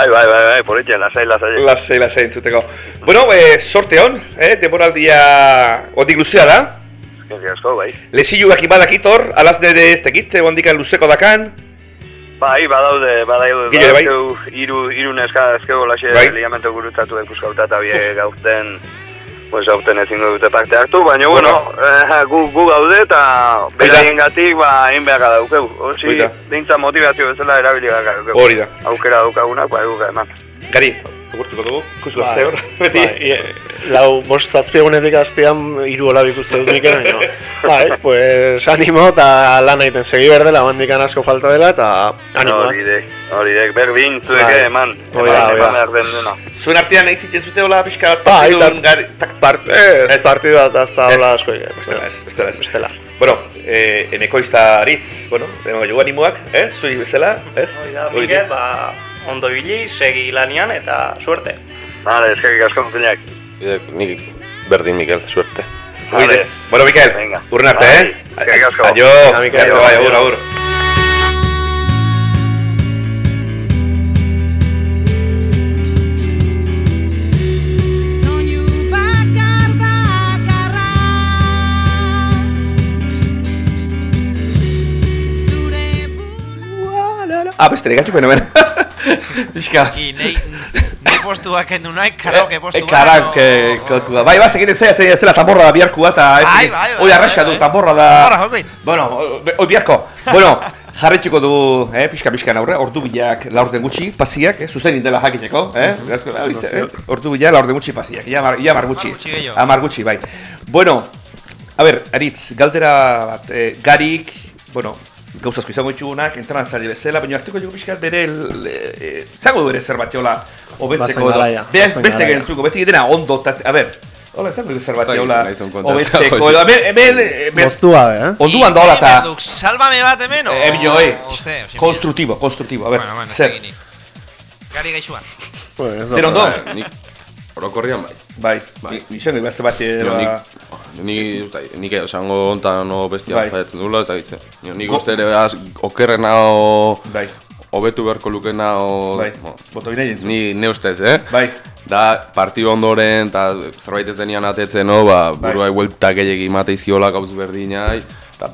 bai, bai, bai, bai, politxe, lasai, lasai. Lasei, lasei entzuteko. Bueno, eh, sorte hon, eh? Demoraldia ondik luzea da. Eskerrik asko, bai. Lesiluak ibadakitor, alaz nire ez tekit, ondikan luzeko dakan. Bai, badaude, badaude, Gile, bai. badaude, iru, iru neska, ezkego laxe Bai. ligamento gurutzatu ekuskauta eta bie gauzten, pues gauzten ezingo dute parte hartu, baina, bueno, eh, gu, gu gaude eta beraien gatik, ba, egin beharra daukeu. Hosi, Baita. dintza motivazio bezala erabili beharra daukeu. Hori da. Aukera daukagunak, ba, eguka eman. Gari, gurtuko dugu, ikusko Bai, azte hor, beti. bai, e, lau, bost zazpi egunetik astean hiru hola ikuste dut nik ere, <laughs> bai, pues animo eta lan egiten segi berdela, bandikan asko falta dela eta animo. Hori dek, hori dek, berdin, zuek Bai. eman, eman, eman behar den dena. Zuen artean nahi zitzen zute hola pixka bat Bai, partidun, gari, Part, ez, partida eta ez da hola asko egin, Bestela bestela. Bueno, eh, enekoizta aritz, bueno, dengo jogu animoak, ez, zui bezala, ez? Hori da, Mikel, ba, ondo ibili, segi lanian eta suerte. Vale, eskerrik asko mutilak. Bide, nik berdin, Mikel, suerte. Vale. Bueno, Mikel, Venga. urren arte, eh? eskerrik asko. Bai, aio. agur, agur. Ah, beste negatxu beno, beno. Pixka. Aki, nei, nei postua kendu nahi, karaoke postua. Eh, karaoke kontua. Bai, bat, egiten zaila, zaila, zela tamborra da biharkua eta... Bai, bai, bai, Hoi arraxa bai, du, bai. tamborra da... Tamborra. Bueno, hoi biharko. Bueno, jarretxuko du, eh, pixka pixka aurre, ordu bilak laurten gutxi, pasiak, eh, zuzen indela jakiteko, eh, ze, eh, ordu bilak laurten gutxi pasiak, ia mar, ia mar gutxi, hamar gutxi, bai. Bueno, a ber, aritz, galdera bat, eh, garik, bueno, gauzazko izango ditugunak, entrenan zari bezala, baina hartuko dugu pixka bere, eh, zango du bere jola, hobetzeko edo, garaia, Beaz, bazen beste gentzuko, beti dena ondo, eta, a ber, hola, zango du zerbait Ez jola, zuen kontatzea, hobetzeko, josi. edo, hemen, hemen, hemen, Moztu gabe, eh? onduan da hola, eta... Duk, salvame bat hemen, o... Eh, bilo, eh, Oste, osi, konstruktibo, konstruktibo, a ber, Bueno, bueno, zer. Gari gaixuan. Pues, ez zer da- ondo? Bai, nik orokorrian bai. Bai, Bai. bai, izan goi bat Jo, edo... nik, esango ontan no bestia Bai. bai. dula, ez dakitze. Jo, nik uste ere az, okerrena o, Bai, hobetu beharko lukena o... bai, bo, boto bine jentzu. Ni ne ustez, eh? Bai, Da, partidu ondoren, eta zerbait ez denian atetzen, no, ba, Bai. buruai bueltak gehiagi mate izkiola gauz berdinai, eta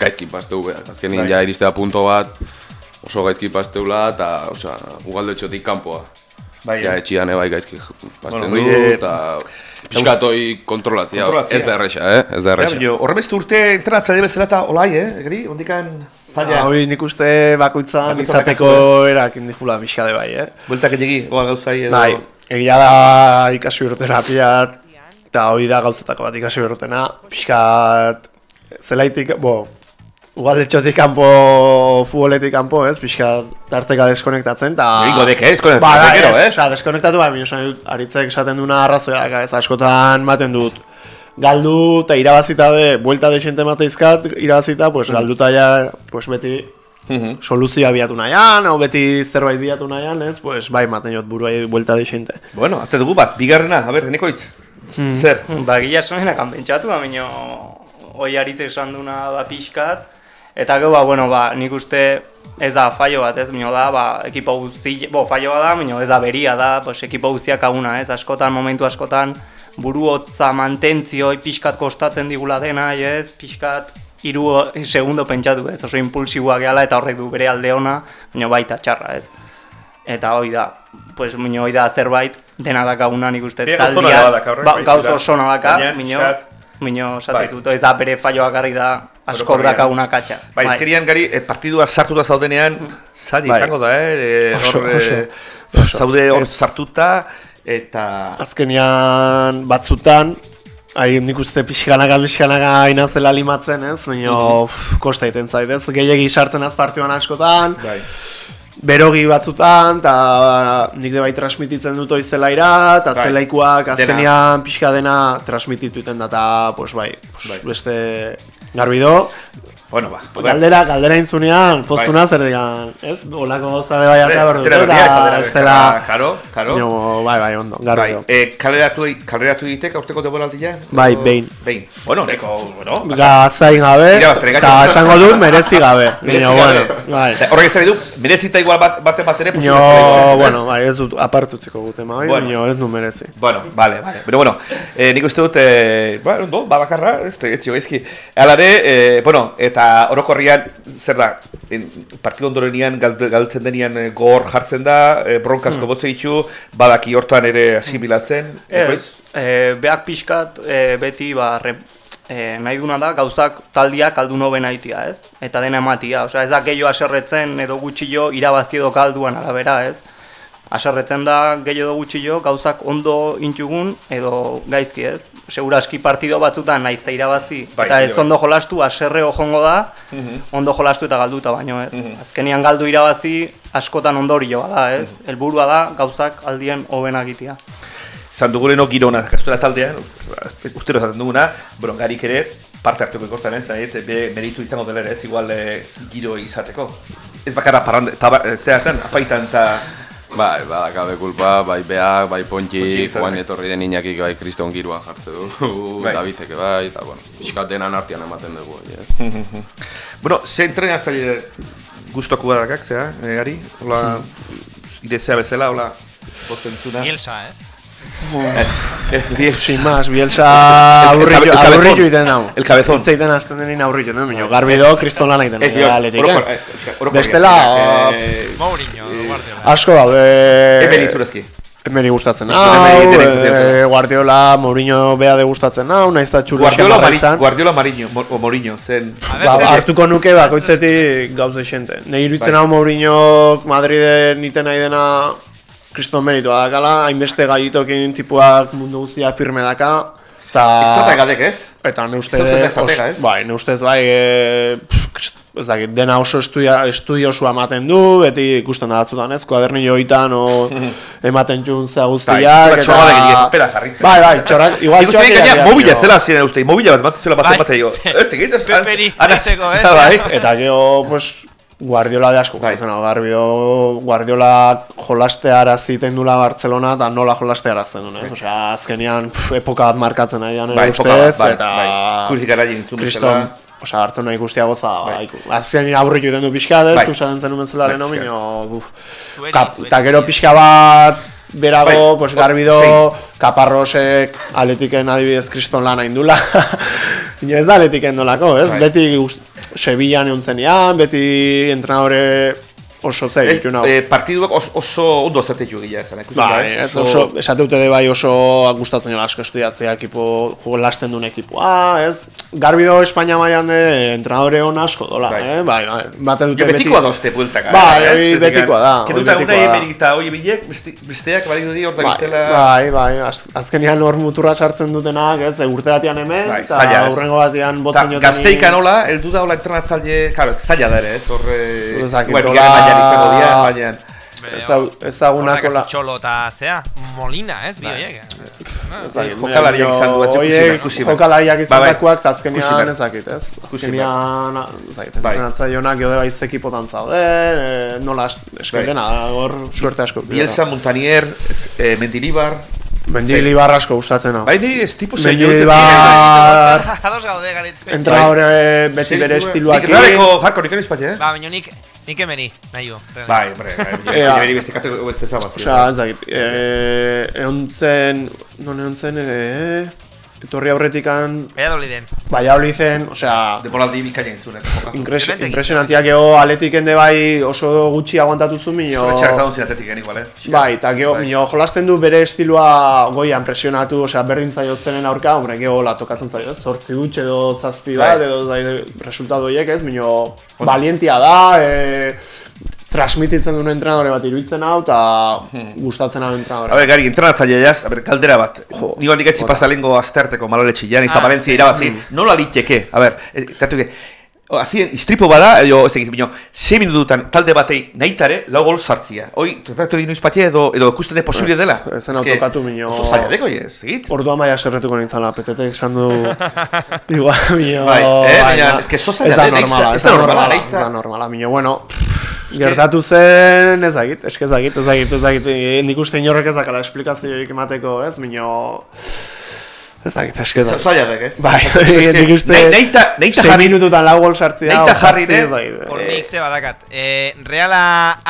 gaizki pasteu, behar. azkenin Bai. ja iristea punto bat, oso gaizki pasteula, eta, osea, ugalde txotik kanpoa. Bai, Ja, eh. etxian ebai gaizki pasten Bueno, du, hori, eta pixkatoi kontrolatzia, Kontrolatzia. ez da erresa, eh? Ez da erresa. Ja, horre beste urte entrenatzaile bezala eta olai, eh, egri, ondikan zaila. Ah, Hoi nik uste bakoitzan izateko dakazu, erakin dikula pixka de bai, eh? Bueltak egin, oa gauzai edo... Bai, egia da ikasi terapia eta hori da gauzatako bat ikasi berrotena, pixkat zelaitik, bo, ugaletxotik kanpo, futboletik kanpo, ez, pixkat tarteka deskonektatzen, eta... Egingo dek, eh, deskonektatzen, Ba, da, gero, ez? Osa, deskonektatu, ba, minu esan dut, aritzek esaten duna arrazoia, ez, askotan maten dut, galdu eta irabazita be, buelta desente mateizkat, irabazita, pues, galduta ja, pues, beti Mhm. soluzioa biatu nahian, o beti zerbait biatu nahian, ez, pues, bai, maten jot buruai buelta desente. Bueno, ate dugu bat, bigarrena, a ber, nekoitz. Zer? Ba, gila esan kanpentsatu, baina hoi aritzek esan duna ba, pixkat, eta gero, ba, bueno, ba, nik uste ez da fallo bat, ez, baina da, ba, ekipo guzti, bo, fallo bat da, baina ez da beria da, pues, ekipo guztiak aguna, ez, askotan, momentu askotan, buru hotza mantentzioi pixkat kostatzen digula dena, ez, pixkat, hiru segundo pentsatu, ez, oso impulsiboa gehala eta horrek du bere alde ona, baina baita txarra, ez. Eta hoi da, pues, baina hoi da zerbait, dena dakaguna nik uste taldia, ba, bai, gauz oso daka, Baina, mino, mino, Bai. ez da bere falloa garri da Orokorrean, dakaguna katxa. Bai, ezkerian gari, eh, partidua sartuta zaudenean, zaila Bai. izango da, eh, Oso, hor, eh, oso, oso. zaude hor sartuta, eta... Azkenian batzutan, Hai, nik uste pixkanaka, pixkanaka inazela limatzen, ez? Baina, mm kosta egiten zait, ez? Gehiegi sartzen az partioan askotan, Bai. Berogi batzutan, eta nik de bai transmititzen dut oizelaira, eta Bai. zelaikoak Dena. azkenian pixka dena transmitituten da, eta, pues bai, pues, Bai. beste garbido. Bueno, ba. Galdera, galdera intzunean, postuna Bai. zer digan, ez? Olako zabe bai eta berdu, ez eta da ez dela... Karo, karo. Baina, bai, bai, ondo, Bai, garbido. eh, kaleratu, kaleratu ditek aurteko deboraldia? Bai, behin. Behin. Bueno, neko, bueno. Gazain gabe, eta esango dut merezi gabe. <laughs> Merezi gabe. bueno, bai. Horrek ez du, merezita igual bat, bate bat ere Mino, posible ez? bueno, bai, ez dut apartutzeko gute, bai, Bueno. bueno. ez du merezi. Bueno, vale, vale. Pero bueno, eh, nik uste dut, eh, bueno, ondo, babakarra, ez da, etxio gaizki. Hala ere, eh, bueno, eta orokorrian, zer da, en, partido ondorenian, gal, galtzen denian eh, gor jartzen da, eh, bronkasko botze ditu, badaki hortan ere asimilatzen. Ez, e, beak pixkat e, beti ba, re, e, nahi duna da gauzak taldiak aldu noben aitia, ez? Eta dena ematia, osea ez da gehiago aserretzen edo gutxillo irabazi edo galduan arabera, ez? Aserretzen da gehiago edo gutxillo gauzak ondo intugun edo gaizki, ez? Seguraski partido batzutan naiz eta irabazi Bai, eta ez bai. ondo jolastu aserreo jongo da, ondo jolastu eta galduta baino, ez? Azkenian galdu irabazi askotan ondorioa da, ez? Helburua da gauzak aldien hobena egitea. Zan duguleno girona, kastuela taldean, ustero esaten duguna, bueno, garik ere, parte hartuko ikortan ez, nahi, be, meritu izango dela ere ez, igual eh, giro izateko. Ez bakarra parranda, taba, eh, zeatan, afaitan eta... Bai, badakabe kulpa, bai beak, bai eta joan bai. etorri den inakik bai kriston girua jartze du, <laughs> Bai. eta bizeke bai, eta bueno, pixkat denan artean ematen dugu, ez? <laughs> Bueno, ze entrenatzaile guztoko badakak, zera, eh, gari? Hola, <laughs> idezea bezala, hola, botzen zuna. Bielsa, ez? Eh, Bielsa. Sin más, Bielsa El- el aurrillo, cabe- el cabezón. aurrillo iten hau. El cabezón. Itzaiten azten denin aurrillo, no? Mino, garbi do, kriston lan egiten. Ez, Bielsa, aletik, orokor- eh? eh, Bestela, eh, Mourinho, Guardiola. Asko daude... Emeri zurezki. Emeri gustatzen hau, eh, gustatzen. Guardiola, Mourinho bea de gustatzen hau, naiz da txulu Guardiola, Mari. Guardiola Mariño, Mo- o Mourinho, zen... Ba, hartuko nuke bakoitzetik gauza xente. Nei iruditzen Bai. hau Mourinho Madriden niten nahi dena kriston meritua dakala, hainbeste gaitokin tipuak mundu guztia firme daka. Ta, Estrategadek, ez? Eta ne ustez, Zeuzen da estratega, ez? bai, ne ustez bai, e, pff, ez dakit, dena oso estudia, estudiosua ematen du, beti ikusten da batzutan ez, kuadernilloitan o <laughs> ematen txun zea Bai, guztiak, zura txorra jarri. Bai, bai, txorrak, <laughs> igual uste txorrak gaina irakia, mobila dela ziren uste, mobila bat bat zuela bat Bai, bat egin. ze- Ez tegit, ez... Peperi, Araz- Bai. Guardiola de asko Bai. gustatzen hau, Guardiola, Guardiola jolasteara ziten dula Barcelona eta nola jolasteara zen duen, ez? Osea, azkenean pff, epoka bat markatzen Bai, ere bat, ustez, bai, eta... bai. Kurikara Kriston, bezala. osea, hartzen nahi guztia goza, bai. Azkenean aurritu den du pixka, ez? Bai. Tu saden zen bezala Bai, leheno, pixka. minio, buf. Eta gero pixka bat berago, Bai, pues garbido, zein. kaparrosek aletiken adibidez kriston lan hain dula. <laughs> Ez da aletiken dolako, ez? Bai. Beti Sevillan egon zenean, beti entrenadore oso zer, Eh, ditu nau. eh, partiduak oso, oso ondo azertetu egia esan, ikusten da, ez? ez, oso, esate dute de bai oso gustatzen jola asko estudiatzea ekipo, jo lasten duen ekipoa, ez? Garbido Espainia mailan eh, entrenadore on asko dola, Bai. eh? Bai, bai, bate dute Jo, betikoa dozte bueltaka. Bai, ez? hori Zergatik, betikoa da, Ketuta betikoa da. emerik eta hoi bilek, beste, besteak balik dudi hor da Bai, giztela... bai, bai, az, azkenean hor muturra sartzen dutenak, ez, e, urte batean hemen, Bai, eta ez. batean Ta, botzen joten gazteika nola, heldu da hola entrenatzaile, claro, zaila da ere, ez, hor... Izango dira, baina... Ezau- ezagunako la... Txolo eta zea, Molina, ez, bi Bai. horiek. Ez dakit, jokalariak baina izan du, ikusi behar. Jokalariak Bai, izan bai. dakoak, eta azkenean behar. ez dakit, ez? Ikusi Azkenean, ez dakit, Bai. entrenatzaionak jode baiz ekipotan zauden, e, nola es- eskentena, hor suerte asko. Bielsa, Montanier, ez, eh, Mendilibar... Mendilibar asko gustatzen hau. Bai, niri ez tipu zen Mendilibar, Ados gaude, garit. entrenadore beti bere estiloak. Rareko jarko nik espatxe, eh? Ba, baina nik, nik emeri, nahi du. Bai, hombre, bai, <laughs> Ea. beri beste kateko beste zabat. Osea, ez dakit, eh, egon zen, non egon zen ere, eh? Etorri aurretikan, Valladoliden. Valladolid zen, osea, Demoraldi bikaina intzune. <laughs> Ingres, Dementek. impresionantiak ego aletiken de bai oso gutxi aguantatu zu mino. Zoretxak zaun zinatetik gen igual, eh? Bai, eta gero, Bai. mino, jolasten du bere estiloa goian presionatu, osea, berdin zaio zenen aurka, hombre, gero la tokatzen zaio, ez? Zortzi gutx edo zazpi bat, Bai. edo zai, resultado horiek, ez? Mino, valientia da, e, transmititzen duen entrenadore bat iruditzen hau, eta gustatzen hau A entrenadore. ber, gari, entrenatzaile jaz, a ber, kaldera bat. Jo, Ni nik etzi jota. pasalengo asterteko maloletxe jan, izta Ah, Valencia sí. irabazi. Nola liteke, a ber, eh, tatu que, Azien, istripo bada, edo, ez egiz, bino, 6 minututan talde batei nahitare, lau gol sartzia. Hoi, tratatu egin izpatia edo, edo ikusten de posible Ez, dela. ez zen autokatu mino- Oso zaila deko, ez, egit? Orduan maia serretuko nintzala, petetek esan du... <laughs> Igual, mino... Bai, eh, baina, ez que oso Ez zaila da normala, ez ez da normala, ez da normala, mino, bueno... Gertatu zen, ez dakit, eske ez dakit, ez dakit, ez dakit, eh, nik uste inorrek ez dakala esplikazioik emateko, ez, mino... Ez dakit, esketa. Zaila da, ez? Bai, <laughs> nik uste... nahita sei jarri, minututan lau gol sartzea. Nahita o jarri, ne? ez dakit. Hor nik ze badakat. E, Reala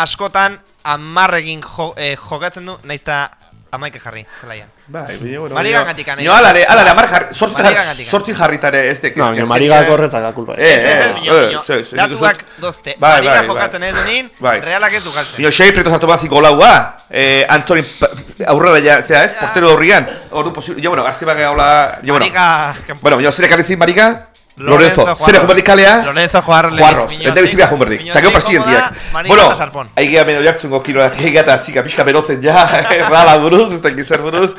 askotan amarrekin jo, e, jokatzen du, naizta amaike jarri, zelaian. Bai, bine, bueno. Marigan gatik, Nio alare, alare, amar jarri, sortzi jarri, sortzi jarritare ez dek. No, baina marigak horretzak akulpa. Eh, Ez, ez, ez, eh, eh, sí, nik datuak dozte. Bai, Mariga bai, jokatzen bai. ez dunin, Bai. realak ez du galtzen. Bino, sei preto sartu bazik golaua, eh, Antoni pa- aurrera ja, zera ez, portero horrian. Ordu posible, jo, bueno, azte baga hola, jo, bueno. Mariga... Bueno, jo, zere karrizin Mariga, Lorenzo Lorenzo, zere Juarros. jumerdik kalea, Lorenzo Juarros, Juarros, Miñoz, ente bizibia jumerdik. Miñoz Eta gero presidenteak. Mariga Bueno, eta Sarpon. aigea beno jartzungo kiloak egia eta zika pixka berotzen ja, <laughs> rala buruz, ez da gizer buruz.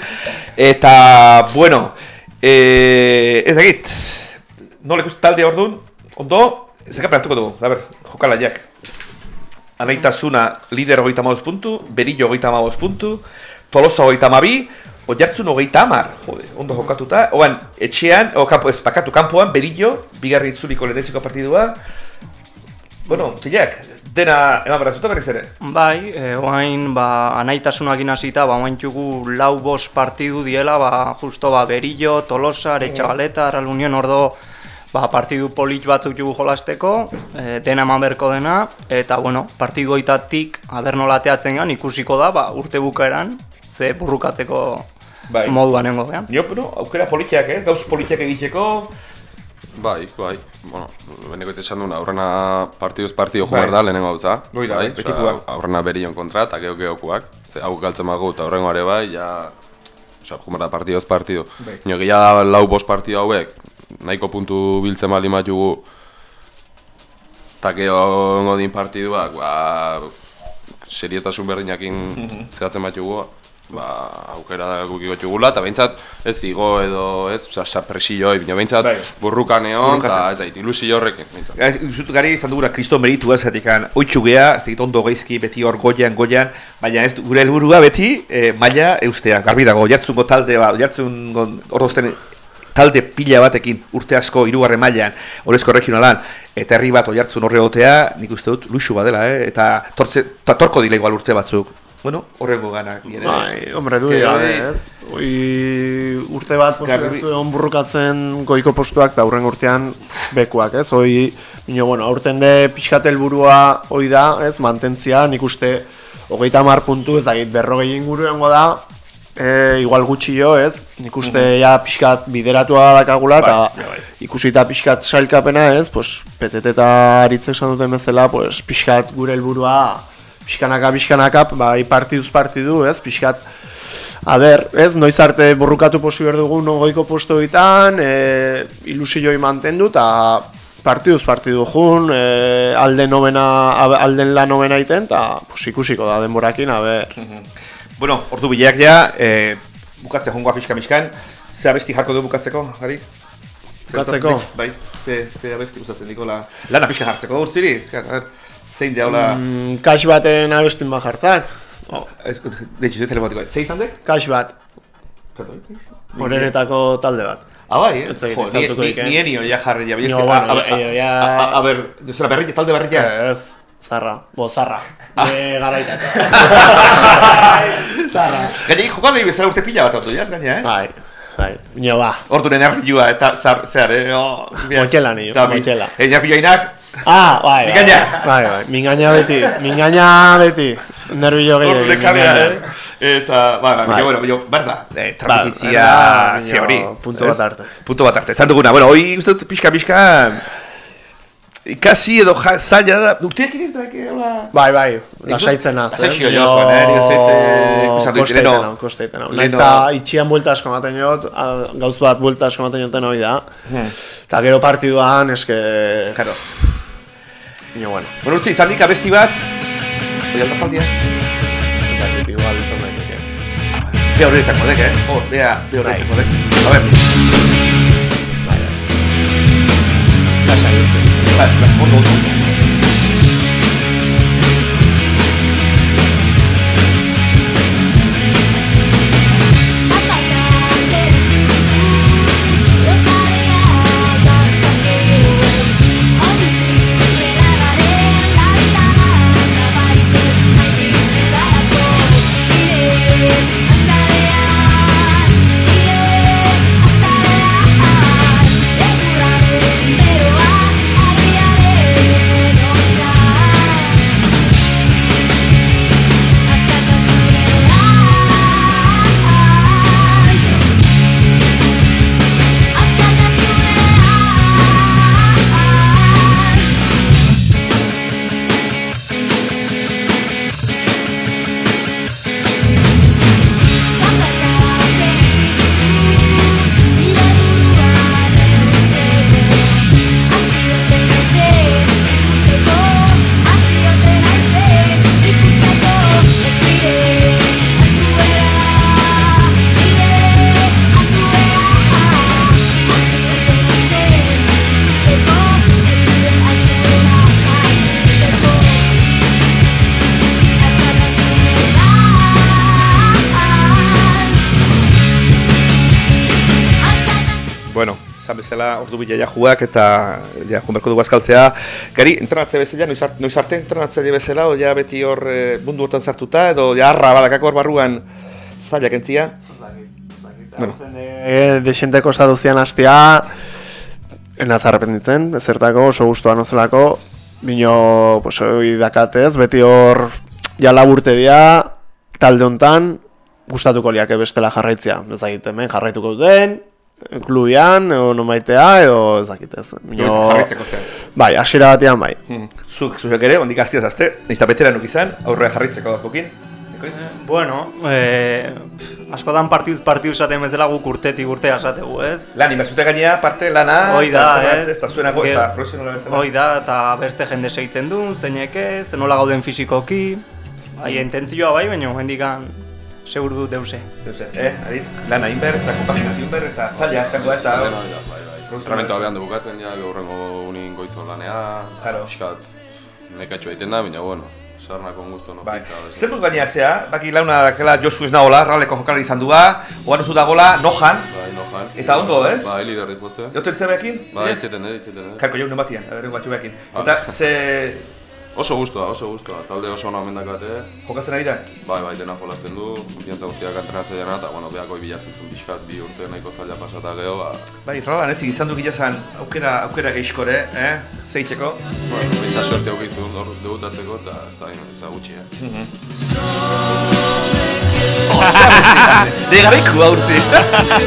Eta, bueno, eh, ez dakit, nola ikusten talde hor duen, ondo, zeka hartuko dugu, a ber, jokalaiak. Anaitasuna lider hogeita maoz puntu, Berillo hogeita maoz puntu, Tolosa hogeita mabi, Oiartzun hogeita amar, jode, ondo jokatuta. Oan, etxean, o, kampo, ez, bakatu, kanpoan, Berillo, bigarri itzuliko leheneziko partidua. Bueno, tilak, dena eman berazuta berriz ere. Bai, e, oain, ba, anaitasunak inazita, ba, oain txugu lau bos partidu diela, ba, justo, ba, Berillo, Tolosa, Aretxabaleta, Real Unión, ordo, ba, partidu polit batzuk jugu jolasteko, e, dena eman berko dena, eta, bueno, partidu hoitatik, aber nola ateatzen gan, ikusiko da, ba, urte bukaeran, ze burrukatzeko Bai. moduan nengo gean. Jo, bueno, aukera politiak, eh? gauz politiak egiteko. Bai, bai. Bueno, beneko esan duna, aurrena partiduz partidu Bai. jugar da, lehenengo gauza. Hoi da, bai, betikoak. osea, aurrena berion kontra, eta geo geokuak. Ze hau galtzen magu, eta horrengo ere bai, ja... Osa, jugar da partiduz partidu. Bai. Nio, gila lau bost partidu hauek, nahiko puntu biltzen bali matugu, eta gero godin partiduak, ba... seriotasun berdinakin Mhm. zehatzen batugu, ba, aukera gukiko txugula, eta behintzat ez zigo edo, ez, oza, sa presioi, baina behintzat Bai. burrukan egon, eta ez da, ilusio horrekin. Eh, Zut gari izan dugula kriston meritu ez, zatekan oitxu gea, ez dakit ondo geizki beti hor goian, goian, baina ez gure helburua beti eh, maila eustea, garbi dago, jartzungo talde bat, jartzungo ordozten talde pila batekin urte asko hirugarren mailan orezko regionalan eta herri bat oihartzun horre gotea, nik uste dut luxu badela, eh? eta tortze, ta torko dila igual urte batzuk. Bueno, horrengo ganak. ere. Bai, hombre, du dira, ez? Oi, urte bat Garbi- burrukatzen goiko postuak eta hurren urtean bekuak, ez? Hoi, bino, bueno, aurten de pixkat helburua hoi da, ez? Mantentzia, nik uste hogeita hamar puntu, ez dakit, berrogei inguru da, e, igual gutxi jo, ez? Nik uste ja pixkat bideratua dakagula, eta. Bai, bai. ikusita pixkat sailkapena, ez? Pues, PTT eta aritzek esan duten bezala, pues, pixkat gure helburua pixkanaka, pixkanaka, bai partiduz partidu, ez? Pixkat, a ber, ez? Noiz arte borrukatu posi behar dugu goiko posto ditan, e, ilusioi mantendu, eta partiduz partidu jun, e, alden novena, a- alden la novena iten, eta pues, ikusiko da denborakin, a ber. Bueno, ordu bileak ja, eh, bukatzea jongoa pixka pixkan, ze abesti jarko du bukatzeko, Gari? Ze Bukatzeko? Bai, ze, ze abesti gustatzen dikola. Lana pixka jartzeko, urtziri, ezka, a ver, zein deaula... Mm, kax baten abestin bat jartzak, Oh, ez, de hecho, telematikoa. Ze izan dek? kax bat, Perdón. horeretako talde bat. Ah, bai, eh? Jo, ni, ni, ja jarri ja. No, bueno, a, a, ber, zera berri, talde berri ja. Ez, zarra, bo, zarra, de garaitako. <laughs> zarra. Gainei jokalei bezala urte pila bat hartu, ja, gaina, eh? Bai, bai, bino ba. Hortu nervioa eta zar, zehar, eh? Oh, Moitela nio, Eta mi- moitela. Eh, Ah, bai, bai, Mingaina. bai, bai, mingaina beti, mingaina beti, nervio gehiago, lekabea, mingaina. eh? Eta, ba, ba, Bai. bueno, baina, berda, eh, transmititzia, berda, ze hori. ez? bat arte. Puntu bat arte, zan duguna, bueno, hoi uste dut pixka, pixka, ikasi edo ja, zaila da, urteak iniz da, que, hola... Bai, bai, lasaitzen az, Lasaixio jo zuen, eh, dut, eh, ikusten dut, kosteiten hau, Naiz eta itxian buelta asko ematen jot, gauz bat buelta asko ematen joten hori da. Eta gero partiduan, eske... Claro. Bino, bueno, Bueno, utzi, izan dik abesti bat, oi aldataldia, ez dakit, igual izan daiteke. Bea horretako dek, eh? Jo, bea, bea horretako dek. A ver, Bai, bai. Lasai utzi. ba, las bezala, ordu bila ja juak eta ja joan berko dugu azkaltzea. Gari, entrenatze bezala, noiz, art, noiz arte entrenatzaile bezala, ja beti hor eh, mundu hortan sartuta, edo ja arra badakako hor barruan zailak entzia. Bueno. E, desenteko estaduzian hastea, enaz arrependitzen, ezertako oso gustuan ozelako, bino, pues, hoi dakatez, beti hor ja laburte dira, talde hontan gustatuko liake bestela jarraitzea. Ez dakit hemen jarraituko den, klubian, edo nomaitea, edo ez dakit ez. Bino, jarraitzeko zen. Bai, hasiera batean bai. Hmm. Zuk, zuzek ere, ondik aztia zazte, nizta beteranuk izan, aurrea jarraitzeko askokin. Bueno, eh, askotan partiduz partidu esaten bezala guk urtetik urtea esategu, ez? Lan, inbazute gainea, parte lana, Hoi da, eta ez? Ez da zuenago, ez da profesionala bezala. Hoi da, eta bertze jende segitzen du, zeinek ez, nola gauden fisikoki, haie intentzioa bai, baina hendikan seguru dut deuse. Deuse, eh, ariz, lana inber, eta kompaginazio inber, eta zaila, zango ez da. Zalena, bai, bai. Behan du bukatzen ja, gaurrengo unin goizon lanea, Claro. pixkat, nekatxo egiten da, baina, bueno, sarnako ongusto no Bai. pika. beste- Zer dut gainea zea, baki launa dakela Josu ez nagola, raleko jokalari izan dua, oan oso dagola, nojan, Bai, nojan. Eta ondo, ez? Bai, liderri poste. joten zebekin? Bai, itzeten dut, itzeten dut. Karko jaun batian, aberen batxu bekin. Ah. Eta ze Oso gustoa, oso gustoa. Talde oso ona omen dakate. jokatzen ari da? Bai, bai, dena jolasten du. Konfiantza guztiak entrenatzen jana, eta, bueno, beako bilatzen zuen pixkat, bi urte nahiko zaila pasata geho, ba, Bai, ralan ez izan du gilazan aukera, aukera geixkore, eh? Zeitzeko. bueno, bitza suerte aukizun hor debutatzeko, eta ez da, ez da gutxi, eh. De garaikua urzi.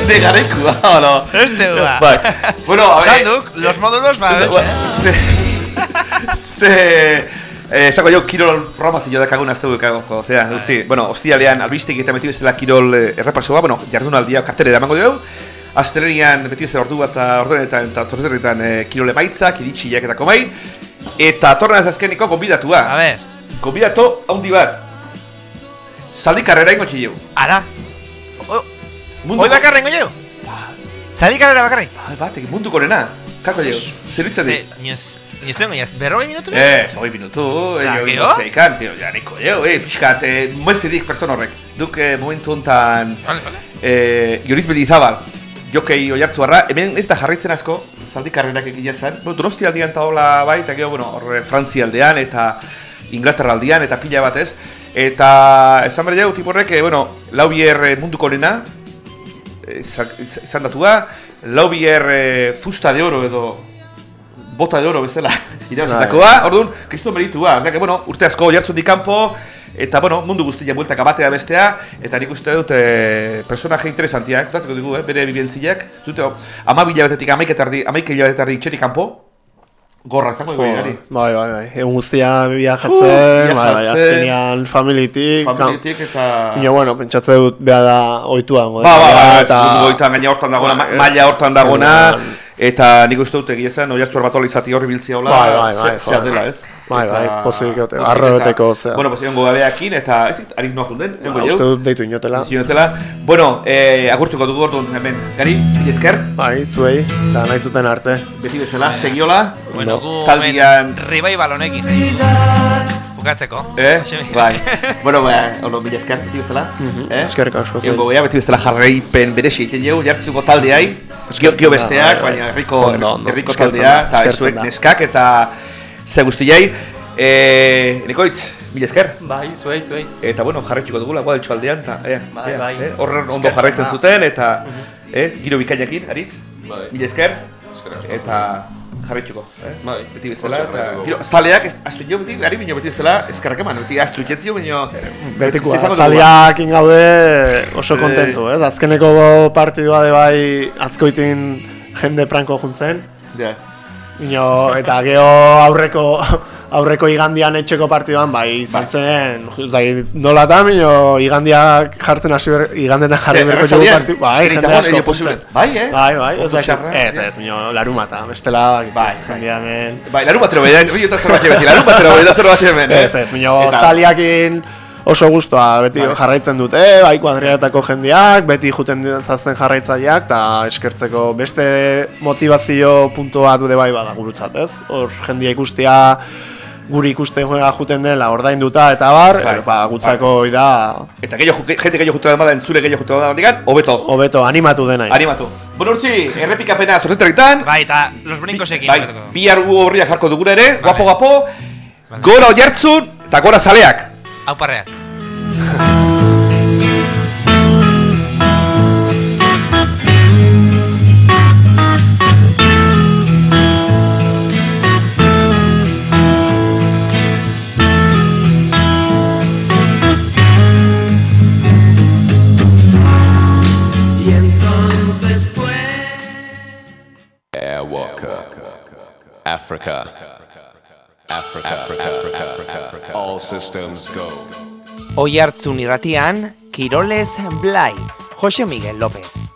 De garaikua, hola. Este ba. Bai. Bueno, a ver. Sanduk, los módulos ba, Ba, Ze... Ze... Eh, zako jo, kirol programa zio dakagun azte dukagoko, osea, guzti, bueno, ostialean albistek eta beti bezala kirol eh, errepasoa, bueno, jardunaldia kartelera emango dugu, Astelenian beti bezala ordu bat eta ordenetan eta torretan eh, kirol emaitzak, iritsiak eta komai, eta torren ez azkeniko konbidatua. A ver, Konbidato handi bat. Zaldi karrera ingo txileu. ara. O, Munduko- Hoi bakarren goio? Zalik karrera bakarren? Ah, batek, munduko nena. Kako jau, zeritzen di? Dengo, nioz, berrogei minutu? Eh, zoi minutu, eh, no zeikan, pero ja, neko, jo, eh, pixkat, eh, muezidik person horrek. Duk eh, momentu hontan, Vale, vale. eh, Joriz Belizabal, jokei oiartzu harra, hemen ez da jarraitzen asko, zaldi karrerak egia zen, bueno, donosti aldean eta hola bai, eta gero, bueno, hor Frantzia aldean, eta Inglaterra aldean, eta pila batez, eta esan behar jau, tiporrek, eh, bueno, laubier munduko lena, za- iz- izan datua, laubier eh, fusta de oro edo bota de oro bezala <laughs> irabazitakoa, orduan, kriston meritua, que, bueno, urte asko jartzen di kanpo, eta, bueno, mundu guztia bueltaka batea bestea, eta nik uste dut, e, personaje interesantia, kontatuko dugu, eh, bere bibentziak, dute, ama bilabetetik, amaik etardi, amaik hilabetetardi itxerik kanpo, gorra, izango dugu gari. bai, bai, bai. Egun guztia viajatzen, Uh, bai, bai, azkenean familitik. Familitik eta... Baina, bueno, pentsatze dut beha da oitua hango. Ba, ba, ba, eta... goitan gaina hortan dagona, Bai, maila hortan dagona, eta nik uste dut egia zen, oiaztu erbatola izati horri biltzia hola, Bai, bai, bai, ze- zea jo. dela, ez? Bai, bai, pozik egote, arro egoteko, zea. Bueno, pues egongo gabeakin, eta ez dit, ariz noa junden, Ba, uste dut deitu inotela. Zinotela. Bueno, eh, agurtuko dugu orduan hemen, gari, esker, Bai, zuei, eta nahi zuten arte. beti bezala, segiola, Bueno, gu taldian- hemen revival honekin. Bukatzeko. eh? Bai, <laughs> bueno, ba, orduan mila esker, beti bezala, eh? Eskerrik asko. Egongo gea, beti bezala jarraipen beresi egiten dugu, jartzuko taldeai, gio, besteak, bai, bai. baina herriko, ondo, herriko eskertzen taldea, eta zuek neskak, eta ze guztiai. Eh, Nikoitz, mila esker. Bai, zuei, zuei. Eta bueno, jarraituko dugula, guadetxo aldean, eta ea, Bai, ea, bai. eh, horren ondo jarraitzen zuten, eta eh, giro bikainakin, aritz, Bai, mila esker, eta jarraituko, eh? Bai, Beti bezala, giro, zaleak, ez, astu jo beti, gari bino beti bezala, eskerrak eman, beti astu itxetzio, bino... Betiko, izango dugu, azaliak ingaude oso Eh. kontentu, ez? Azkeneko partidua de bai azkoitin jende pranko juntzen. Ja. Ino, eta geho aurreko aurreko igandian etxeko partiduan bai izan Bai. zen, ez dakit nolatan, ino igandiak jartzen hasi ber, igandetan jarri berko erresaldian? partidu, bai, jende asko eh, posible. Bai, eh? Bai, bai, ez txarra, ez, ez, mino, larumata, bestela, Bai, bai. jendean hemen. Bai, larun batero bai, rio eta zerbait batero bai, da zerbait hemen, eh? Ez, ez, mino, zaliakin oso gustoa, beti Bai. jarraitzen dute, bai, kuadriatako jendeak, beti juten zazten jarraitzaileak, eta eskertzeko beste motivazio puntu bat bai bada gurutzat, ez? Hor jendia ikustea, guri ikusten joa juten dela ordainduta eta bar, Bai, e, ba, gutzako hoi da Eta gehiago, jende gehiago jutu da entzule gehiago jutu da digan, hobeto. hobeto animatu dena. Animatu. Bueno, urtzi, errepikapena zorretarritan. Bai, eta los brinkosekin. Bai, jokatuko. bi argu horriak jarko dugure ere, Vale. guapo guapo, gora oiartzun eta gora zaleak. Hau parreak. <laughs> Africa. Africa. Africa. Africa. All systems go. Oi hartzun irratian, Kiroles Blai, Jose Miguel López.